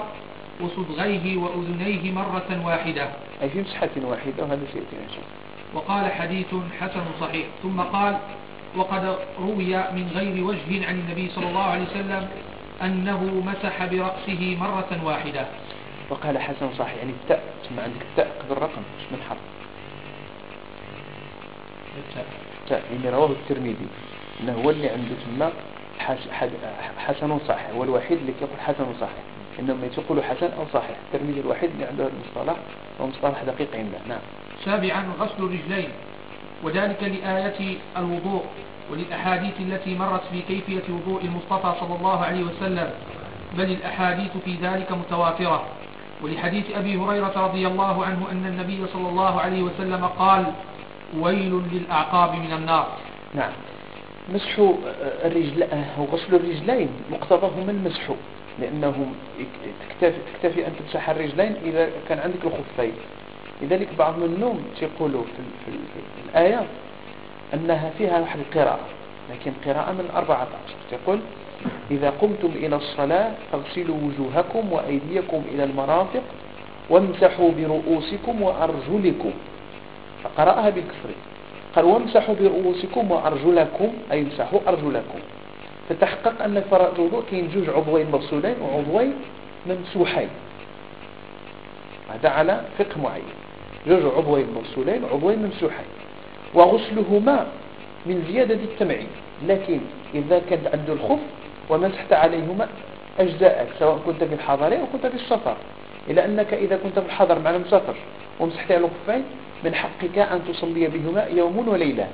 وصدغيه وأذنيه مرة واحدة. أي في مسحة واحدة وهذا سيأتي إن شاء وقال حديث حسن صحيح. ثم قال وقد روي من غير وجه عن النبي صلى الله عليه وسلم أنه مسح برأسه مرة واحدة. وقال حسن صحيح يعني التاء ثم عندك التاء قبل الرقم مش من حرف التاء يعني رواه الترمذي. إنه هو اللي عنده ثم حسن صحيح. هو الوحيد اللي يقول حسن صحيح. انما يقولوا حسن أو صحيح. الترمذي الوحيد اللي عنده المصطلح هو مصطلح دقيق عنده نعم. سابعا غسل الرجلين. وذلك لآية الوضوء وللأحاديث التي مرت في كيفية وضوء المصطفى صلى الله عليه وسلم. بل الأحاديث في ذلك متواترة. ولحديث أبي هريرة رضي الله عنه أن النبي صلى الله عليه وسلم قال ويل للأعقاب من النار. نعم. مسح الرجل وغسل الرجلين مقتضاهما المسح لأنه تكتفي, تكتفي أن تمسح الرجلين إذا كان عندك الخفين. لذلك بعض النوم يقولوا في, في, في الآية أنها فيها واحد القراءة لكن قراءة من 14 تقول إذا قمتم إلى الصلاة فاغسلوا وجوهكم وأيديكم إلى المرافق وامسحوا برؤوسكم وأرجلكم. فقرأها بالكسر قال وامسحوا برؤوسكم وأرجلكم. أي امسحوا أرجلكم. فتحقق أن فرق الوضوء كاين جوج عضوين مغسولين وعضوين ممسوحين. هذا على فقه معين. جوج عضوين مغسولين وعضوين ممسوحين. وغسلهما من زيادة التمعين. لكن إذا كان عنده الخف ومسحت عليهما أجزاءك سواء كنت في الحضر أو كنت في السفر. إلا أنك إذا كنت في الحضر مع المسافر ومسحت على الخفين من حقك أن تصلي بهما يوم وليلة.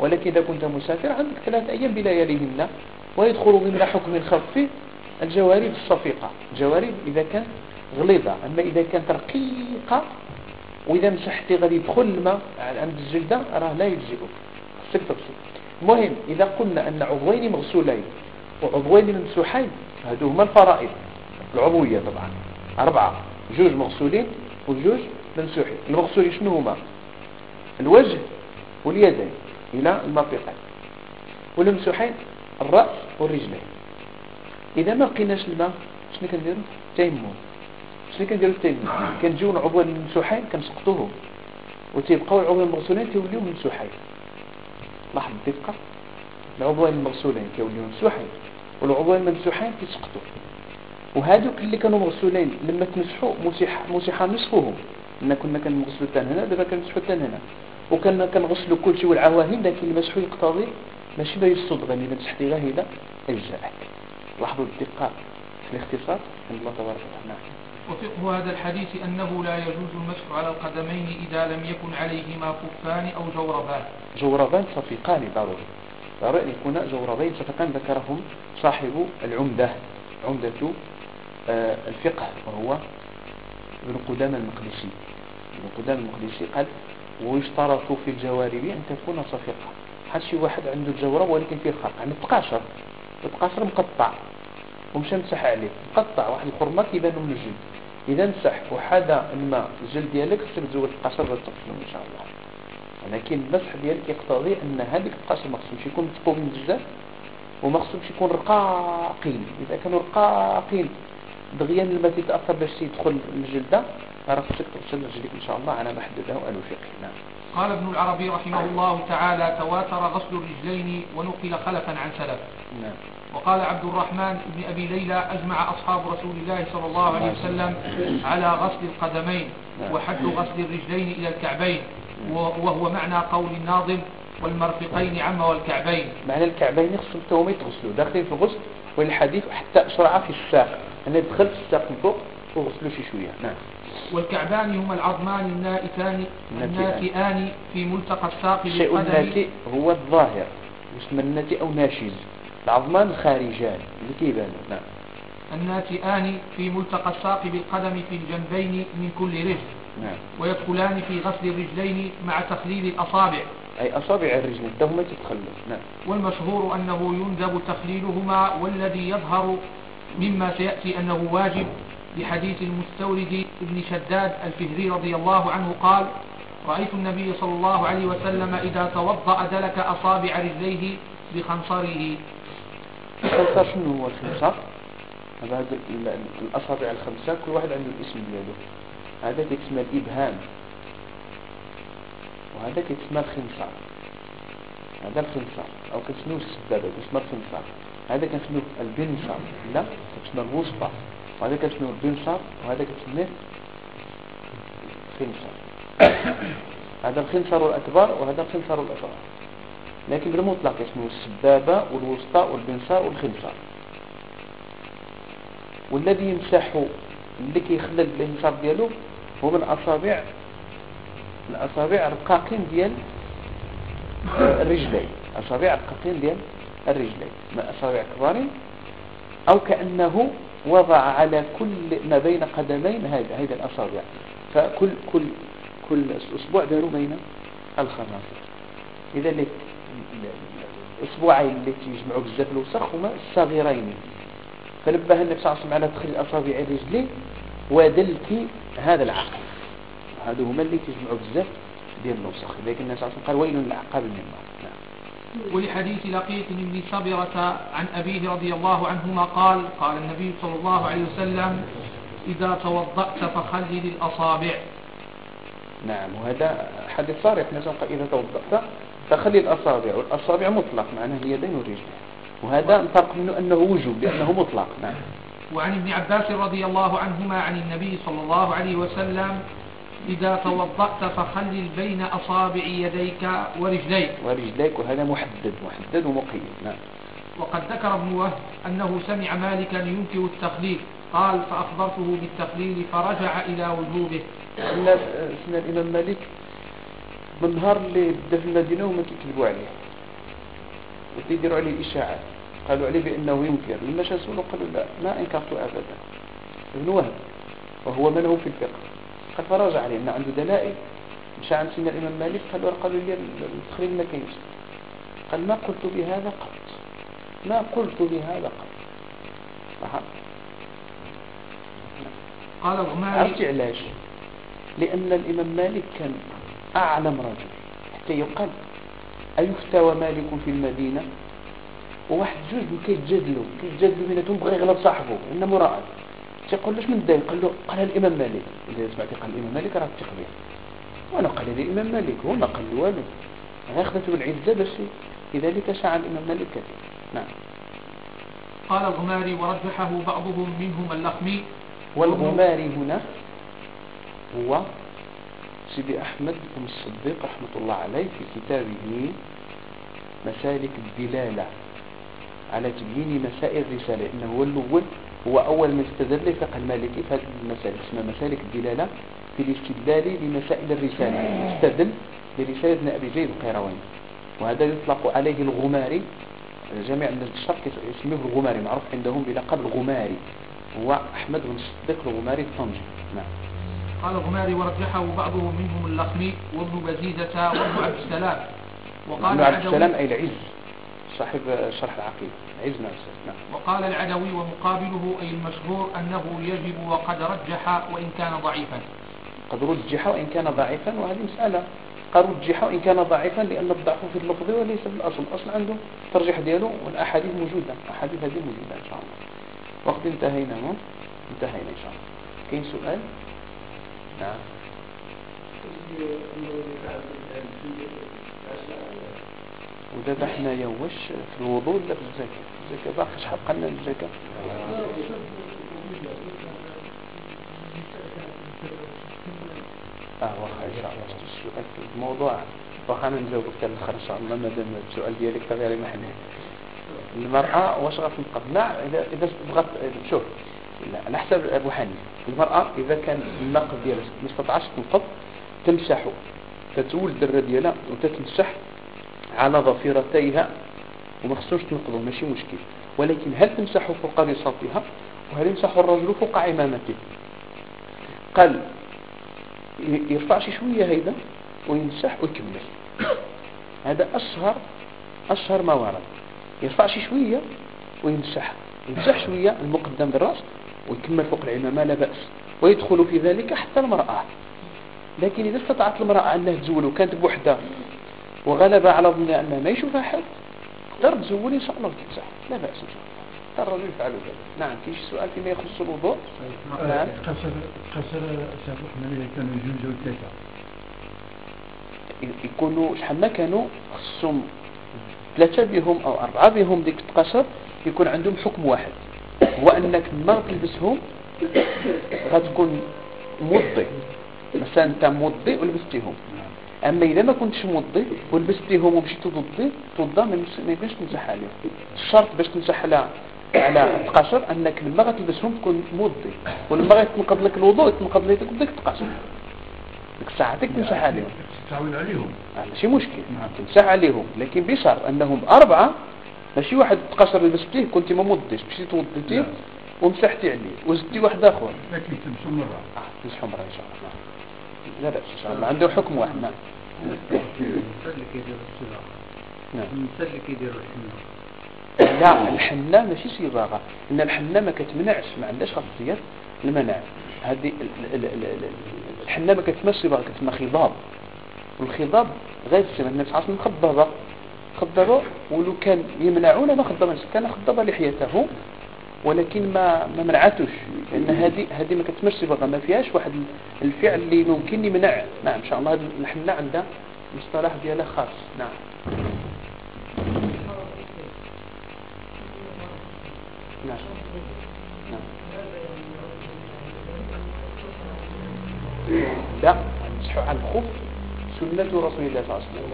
ولكن إذا كنت مسافر عندك ثلاث أيام بلياليهن ويدخل ضمن حكم الخف الجوارب الصفيقة. الجوارب إذا كانت غليظة. أما إذا كانت رقيقة وإذا مسحتي غادي يدخل الماء عند الجلدة راه لا يجزئك. خصك تغسل المهم إذا قلنا أن عضوين مغسولين وعضوين ممسوحين هذو هما الفرائض. العضوية طبعا. أربعة. جوج مغسولين وجوج ممسوحين المغسولين شنو هما؟ الوجه واليدين إلى المرفقين والممسوحين الرأس والرجلين. إذا ما لقيناش الماء شنو كنديرو؟ تيمم شنو كنديرو التيمم كنجيو العضوين الممسوحين كنسقطوهم. وتيبقاو العضوين المغسولين تيوليو ممسوحين لاحظ الدقة؟ العضوين المغسولين كيوليو ممسوحين والعضوين الممسوحين كيسقطوا وهذوك اللي كانوا مغسولين لما تمسحوا مسح نصفهم لأن كنا كنغسلوا الثان هنا دابا كنمسحوا الثان هنا. وكنا كنغسلوا كل شيء والعواهن لكن المسح يقتضي ماشي ما يصدغ يعني مسحتي غير هذا اجزاءك لاحظوا الدقة في الاختصار عند الله تبارك وتعالى. وفقه هذا الحديث أنه لا يجوز المسح على القدمين إذا لم يكن عليهما كفان أو جوربان. جوربان صفيقان ضروري ضروري أن يكون جوربين صفيقان ذكرهم صاحب العمدة. عمدة آه، الفقه وهو ابن قدام المقدسي. قدام المقدسي قال ويشترط في الجوارب أن تكون صفيقة. حال شي واحد عنده الجورب ولكن فيه خرق. عنده تقاشر التقاشر مقطع. ومشى مسح عليه. مقطع. واحد الخرمة كيبان من الجلد. إذا مسح وحدا الماء الجلد ديالك خصك تزول التقاشر وتغسلهم إن شاء الله. ولكن المسح ديالك يقتضي أن هذيك التقاشر ما خصهمش يكون متقومين بزاف وما خصهمش يكون رقاقين. إذا كانوا رقاقين دغيا الماء تتأثر باش يدخل الجلدة راه خصك تغسل رجليك إن شاء الله على ما حدده الفقه نعم. قال ابن العربي رحمه الله تعالى تواتر غسل الرجلين ونقل خلفا عن سلف. نعم. وقال عبد الرحمن بن أبي ليلى أجمع أصحاب رسول الله صلى الله عليه وسلم على غسل القدمين نعم. وحد غسل الرجلين إلى الكعبين. وهو معنى قول الناظم والمرفقين عم والكعبين. معنى الكعبين يغسل تومي تغسلوا داخلين في الغسل والحديث حتى أشرع في الساق أنا دخلت الساق من فوق وغسلوا شي شوية. نعم. والكعبان هما العظمان النائتان الناتئان في ملتقى الساق الشيء الناتئ هو الظاهر يسمى الناتئ أو ناشز العظمان خارجان اللي كيبانوا نعم الناتئان في ملتقى الساق بالقدم في الجنبين من كل رجل. نعم. ويدخلان في غسل الرجلين مع تخليل الأصابع. أي أصابع الرجلين تهما تتخلل نعم. والمشهور أنه يندب تخليلهما والذي يظهر مما سيأتي أنه واجب. لحديث المستورد ابن شداد الفهري رضي الله عنه قال رأيت النبي صلى الله عليه وسلم إذا توضأ دلك أصابع رجليه بخنصره. الخنصر شنو هو الخنصر؟ هذا الأصابع الخمسة كل واحد عنده الاسم ديالو هذا كيتسمى الإبهام. وهذا كيتسمى الخنصر. هذا الخنصر. أو كتسموه السبابة كتسمى الخنصر. هذا كنسموه البنصر. لا كتسمى الوسطى. وهذا كتسموه البنصر وهذا كتسميه خنصر هذا الخنصر الأكبر وهذا الخنصر الأصغر. لكن بالمطلق اسمه السبابة والوسطى والبنصار والخنصر والذي يمسح اللي كيخلل بالانصار ديالو هو الأصابع الأصابع الرقاقين ديال الرجلين. أصابع الرقاقين ديال الرجلين. ما أصابع كبار أو كأنه وضع على كل ما بين قدمين هذا هذا الأصابع. فكل كل كل أسبوع داروا بين الخناصر إذا لك الاصبعين اللي تيجمعوا بزاف الوسخ هما الصغيرين. فنبه النبي صلى الله عليه وسلم على تخلي الأصابع الرجلين ودلك هذا العقل. هذو هما اللي تيجمعوا بزاف ديال الوسخ. لكن النبي صلى الله عليه وسلم قال ويل للعقاب من النار. ولحديث لقيط بن صبرة عن أبيه رضي الله عنهما قال قال النبي صلى الله عليه وسلم إذا توضأت فخلل الأصابع. نعم وهذا حديث صارح مثلا قال إذا توضأت فخلي الأصابع والأصابع مطلق معناه اليدين والرجلين وهذا انطلق منه أنه وجوب لأنه مطلق نعم. وعن ابن عباس رضي الله عنهما عن النبي صلى الله عليه وسلم إذا توضأت فخلل بين أصابع يديك ورجليك. ورجليك وهذا محدد محدد ومقيد. نعم. وقد ذكر ابن وهب أنه سمع مالكا ينكر التخليل. قال فأخبرته بالتخليل فرجع إلى وجوبه. سنة الإمام مالك من نهار اللي بدا في المدينة وما كيكذبوا عليه. وتيديروا عليه الإشاعات قالوا عليه بأنه ينكر. لما سألوا قالوا لا ما أنكرت أبدا. ابن وهب وهو من هو في الفقه. قال فراجع عليه أنه عنده دلائل. مشى عند سيدنا الإمام مالك قالوا قالوا لي التخريج ما كاينش. قال ما قلت بهذا قط. ما قلت بهذا قط. قال الغماري عرفتي علاش؟ لأن الإمام مالك كان أعلم رجل. حتى يقال أيفتوى مالك في المدينة؟ وواحد جوج كيتجادلوا كيتجادلوا بيناتهم بغى يغلب صاحبه إنه مرأة تيقول لاش من داير قال له قال الإمام مالك. إذا سمعتي قال الإمام مالك راه تقبل وأنا قال لي الإمام مالك هو ما قال لي والو. أنا أخذته بالعزة باش لذلك شاع الإمام مالك. كثير نعم. قال الغماري ورجحه بعضهم منهم اللخمي. والغماري هنا هو سيدي أحمد بن الصديق رحمة الله عليه في كتابه مسالك الدلالة على تبيين مسائل الرسالة. إنه هو الأول هو أول من استدل فقه المالكي في هذه المسائل اسمها مسالك الدلالة في الاستدلال لمسائل الرسالة. استدل برسالة ابن أبي زيد القيرواني. وهذا يطلق عليه الغماري. جميع الشرق يسميه الغماري معروف عندهم بلقب الغماري هو أحمد بن الصديق الغماري الطنجي. نعم. قال الغماري ورجحه بعضهم منهم اللخمي وابن بزيدة وابن عبد السلام. وقال ابن عبد السلام أي العز. صاحب شرح العقيدة. عز نعم. وقال العدوي ومقابله أي المشهور أنه يجب وقد رجح وإن كان ضعيفا. قد رجح وإن كان ضعيفا وهذه مسألة. قد رجح وإن كان ضعيفا لأن الضعف في اللفظ وليس في الأصل. الأصل عنده ترجيح دياله والأحاديث موجودة. الأحاديث هذه موجودة إن شاء الله. وقت انتهينا من انتهينا إن شاء الله. كاين سؤال؟ نعم. ودابا حنايا واش في الوضوء ولا في الزكاة؟ الزكاة باقي شحال قلنا الزكاة؟ آه واخا إن شاء الله. السؤال الموضوع. واخا أنا نجاوبك الآخر إن شاء الله مادام السؤال ديالك غير محنين المرأة واش غتنقض نعم إذا بغات شوف على حسب أبو حنيفة. المرأة إذا كان النقض ديالها ما استطاعش تنقض تمسحه فتول الدرة ديالها وتتمسح على ضفيرتيها وما خصوش تنقضوا ماشي مشكل. ولكن هل تمسح فوق بساطها وهل يمسح الرجل فوق عمامته؟ قال يرفع شي شوية هيدا ويمسح ويكمل. هذا أشهر أشهر ما ورد. يرفع شي شوية ويمسح. يمسح شوية المقدم بالرأس ويكمل فوق العمامة لا بأس. ويدخل في ذلك حتى المرأة. لكن إذا استطاعت المرأة أنها تزول وكانت بوحدة وغلب على ظنها أنها ما يشوفها أحد. تقدر تزول إن شاء الله وتمسح لا بأس إن شاء الله. الرجل يفعل ذلك نعم في سؤال فيما يخص الوضوء؟ نعم. قصر قصر شيخ الرحمن كانوا جوج وثلاثة يكونوا شحال ما كانوا خصهم ثلاثة بهم أو أربعة بهم ديك التقصر يكون عندهم حكم واحد. هو أنك ما تلبسهم غتكون موضي مثلا أنت موضي ولبستيهم. أما إذا ما كنتش موضي ولبستيهم ومشيت توضي توضى ما يمكنش تمسح عليهم الشرط باش تمسح على على التقاشر أنك لما غتلبسهم تكون موضي ولما غيتنقض لك الوضوء يتنقض لك بديك التقاشر ديك الساعة تمسح عليهم. تعاون عليهم. ماشي مشكل. تمسح عليهم. لكن بشرط أنهم أربعة ماشي واحد تقشر لبستيه كنت ما مضيش مشيتي توضيتيه ومسحتي عليه وزدتي واحد آخر. لكن تمسحوا مرة. آه تمسحوا مرة إن شاء الله. لا بأس إن شاء الله. عنده حكم واحد. نعم. لا الحنة ماشي صباغة إن الحنة ما كتمنعش ما عندهاش خاصية المنع. هذه الحنة ما كتسمى صباغة كتسمى خضاب. والخضاب غير السمع الناس عاصم خضبة. خضبة ولو كان يمنعون ما خضب كان خضب لحيته. ولكن ما ما منعتوش لأن هذه هذه ما كتسمش صبغه ما فيهاش واحد الفعل اللي ممكن يمنع. نعم إن شاء الله نحن عندها مصطلح ديالها خاص. نعم. نعم. نعم. لا نمسحوا على الخف سنة رسول الله صلى الله عليه وسلم.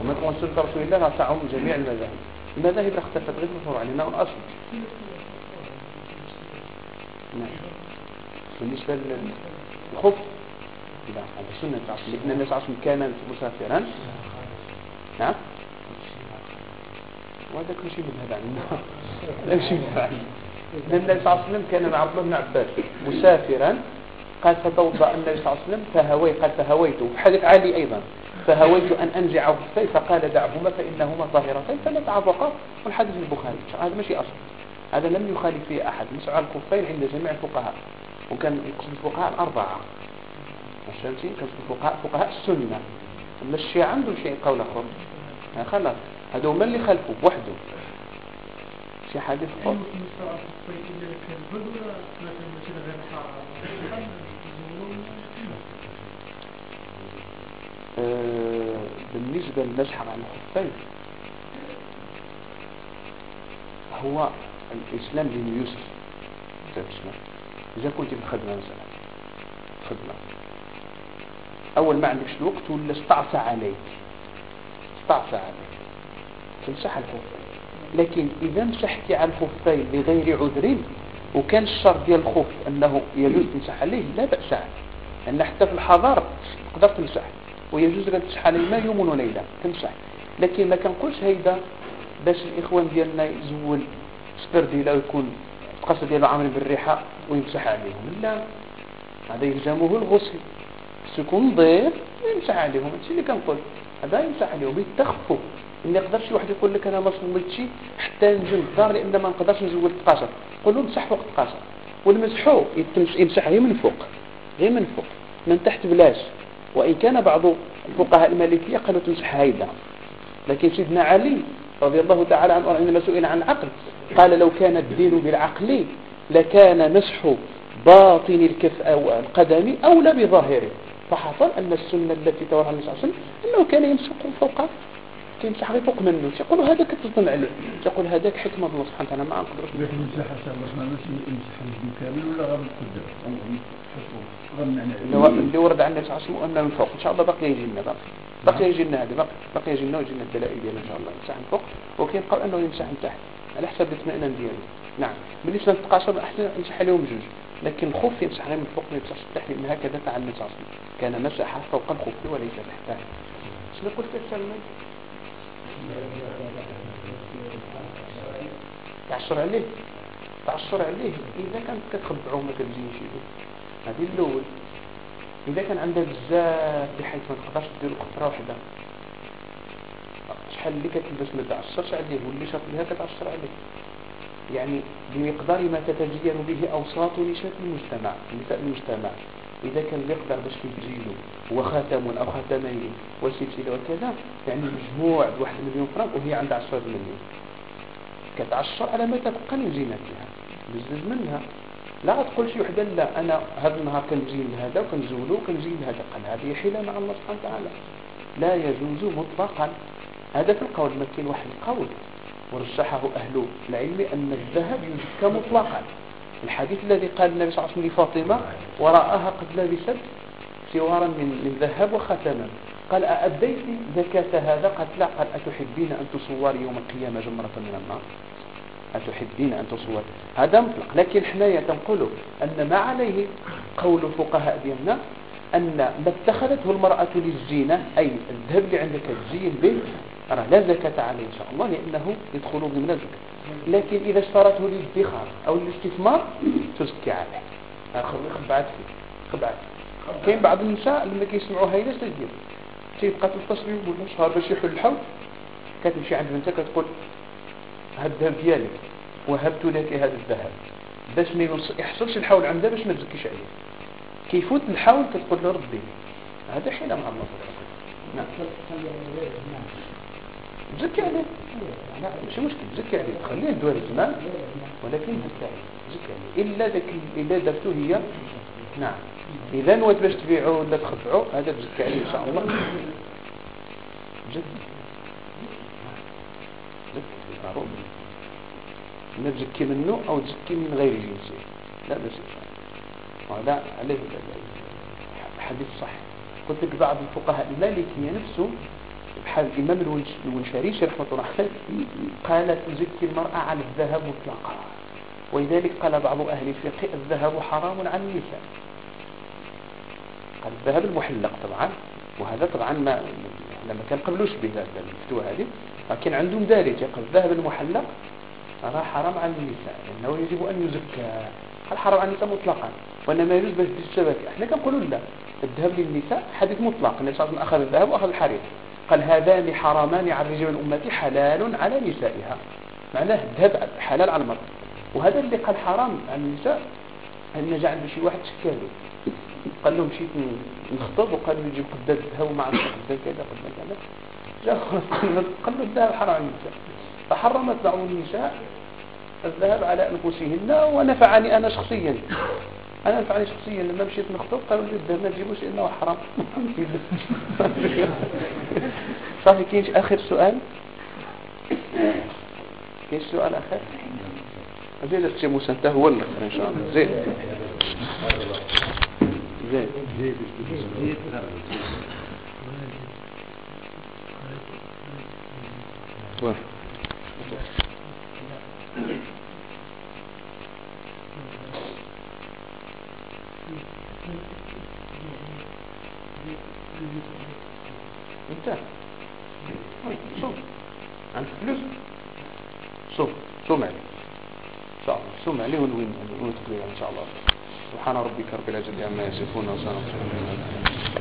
ومثلا سنة رسول الله تعم جميع المذاهب. المذاهب اختلفت غير الفروع لأنه الأصل. بالنسبة للخف لا هذا سنة العصر لأن النبي صلى الله عليه وسلم كان مسافرا. نعم. وهذا كل شيء من هذا. عندنا لا شيء من لأن النبي صلى الله عليه وسلم كان مع عبد الله بن عباس مسافرا. قال فتوضأ النبي صلى الله عليه وسلم فهويت قال فهويت. وفي حديث علي أيضا. فهويت أن أنزع خفي فقال دعهما فإنهما طاهرتين فلا تعرفا والحديث البخاري. هذا ماشي أصل هذا لم يخالف فيه أحد. مسح على الخفين عند جميع الفقهاء. وكان يقصد الفقهاء الأربعة. فهمتي كان الفقهاء فقهاء السنة. أما الشيعة عندهم شيء قول آخر. خلاص. هذا هما اللي خلفوا بوحده شي حديث قول. آه، بالنسبة للمسح على الخفين هو الإسلام دين يوسف. إذا كنت في الخدمة مثلا. خدمة. أول ما عندكش الوقت ولا استعصى عليك. استعصى عليك. تمسح الخفين لكن إذا مسحتي على الخفين بغير عذر وكان الشرط ديال الخف أنه يجوز تمسح عليه لا بأس عليه. لأن حتى في الحضارة تقدر تمسح. ويجوز لك تمسح عليه ما يوم وليلة تمسح. لكن ما كنقولش هيدا باش الإخوان ديالنا يزول ستر ديالو يكون القصد ديالو عامل بالريحة ويمسح عليهم لا. هذا يلزمه الغسل. خصو يكون نظيف ويمسح عليهم. هادشي اللي كنقول؟ هذا يمسح عليهم. بالتخفف ما يقدرش واحد يقول لك أنا ما صليتش حتى نجي للدار لأن ما نقدرش نزول التقاصر قول له مسح فوق التقاصر والمسحو يمسح غير من فوق. غير من فوق. من تحت بلاش. وإن كان بعض الفقهاء المالكية قالوا تمسح هيدا لكن سيدنا علي رضي الله تعالى عنه عندما سئل عن العقل قال لو كان الدين بالعقل لكان مسح باطن الكف أو القدم أولى بظاهره. فحصل أن السنة التي توراها النبي صلى الله عليه وسلم أنه كان يمسح فوق كيمسح غير فوق منه يقول هذا كتظن عليه. يقول هذاك حكمة الله سبحانه وتعالى ما نقدرش لكن الله ما يمسح الجسم كامل ولا غير القدر اللي ورد عن النبي صلى الله عليه وسلم من فوق. إن شاء الله بقي يجي لنا باقي بقي يجي لنا هذا بقي بقي يجي لنا ويجي لنا الدلائل ديالنا ان شاء الله. يمسح من فوق وكيبقى أنه يمسح من تحت على حسب الاطمئنان ديالو نعم. بالنسبة للتقاشر احسن يمسح عليهم جوج لكن الخف يمسح غير من فوق ما يمسحش تحت لأن هكذا فعل النبي كان مسح فوق الخف وليس تحته شنو قلت سلمان تعشر عليه. تعشر عليه. إذا كانت كتخبعو ما كتزينش هذه الأول. إذا كان عندها بزاف بحيث ما تقدرش دير خطره واحدة. شحال اللي كتلبس ما تعشرش عليه واللي شاف لها كتعشر عليه. يعني بمقدار ما تتجين به أوساط نساء المجتمع نساء المجتمع. إذا كان يقدر باش كيجيلو هو خاتم أو خاتمين وسلسلة وكذا يعني مجموع بواحد مليون فرنك وهي عندها 10 مليون. كتعشر على ما تبقى من زينتها. بزز منها. لا تقول شي وحده لا أنا هذا النهار كنزين لهذا وكنزولو وكنزين لهذا. قال هذه حيلة مع الله سبحانه وتعالى. لا يجوز مطلقا. هذا في القول ما كاين واحد القول. ورشحه أهل العلم أن الذهب يزكى مطلقا. الحديث الذي قال النبي صلى الله عليه وسلم لفاطمة وراءها قد لبست سوارا من من ذهب وختما قال أأديت زكاة هذا قالت لا؟ قال أتحبين أن تصوري يوم القيامة جمرة من النار؟ أتحبين أن تصور؟ هذا مطلق. لكن حنايا تنقل أن ما عليه قول الفقهاء ديالنا أن ما اتخذته المرأة للزينة أي الذهب اللي عندك تزين به راه لا زكاة عليه إن شاء الله لأنه يدخل ضمن الزكاة. لكن إذا اشترته للادخار أو الاستثمار تزكي عليه. خبعت فيه. خبعت. كاين بعض النساء لما كيسمعوا هاي لا تدير تيبقى تتصل بهم شهر باش يحل الحول كتمشي عند بنتك تقول الذهب ديالك وهبت لك هذا الذهب. باش ما يحصلش الحول عندها باش ما تزكيش عليه. كيفوت الحول تقول له ردي هذا حين مع الله نعم. زكي عليه. مش مشكل. زكي عليه. خليه يدور الزمان ولكن زكي عليه. زكي إلا ذاك إلا درته هي. نعم. إذا نويت باش تبيعه ولا تخبعه هذا تزكي عليه إن شاء الله. زكي زكي معروف. ما تزكي منه أو تزكي من غير جنسه. لا بس. هذا عليه حديث صحيح. قلت لك بعض الفقهاء المالكية نفسه بحال الإمام الونشاريشي رحمة الله عليه قال تزكي المرأة على الذهب مطلقا. ولذلك قال بعض أهل الفقه الذهب حرام على النساء. قال الذهب المحلق طبعا. وهذا طبعا ما لما كان قبلوش به الفتوى هذه. لكن عندهم دارجة قال الذهب المحلق راه حرام على النساء لأنه يجب أن يزكى. قال حرام على النساء مطلقا؟ وإنما يجوز باش الشبكة إحنا كنقولوا لا الذهب للنساء حديث مطلق. النبي صلى أخذ الذهب وأخذ الحرير. قال هذان حرامان على الرجال من أمتي حلال على نسائها. معناه الذهب حلال على المرأة. وهذا اللي قال حرام على النساء أن جعل بشي واحد شكاله قال له مشيت نخطب وقال له يجيب قداد الذهب وما قداد كذا قداد كذا. جاء قال له الذهب حرام فحرمت بعض النساء الذهب على أنفسهن ونفعني أنا شخصيا. أنا نفعني شخصيا. لما مشيت نخطب قالوا لي الذهب ما تجيبوش لأنه حرام. صافي كاينش آخر سؤال؟ كاين سؤال آخر؟ زين السي موسى أنت هو الآخر إن شاء الله. زين. زين. وين انت صوم عندك فلوس صوم صوم عليه ان شاء الله صوم عليه ونوين ونتقبل ان شاء الله سبحان ربك رب العزة عما يصفون وسلام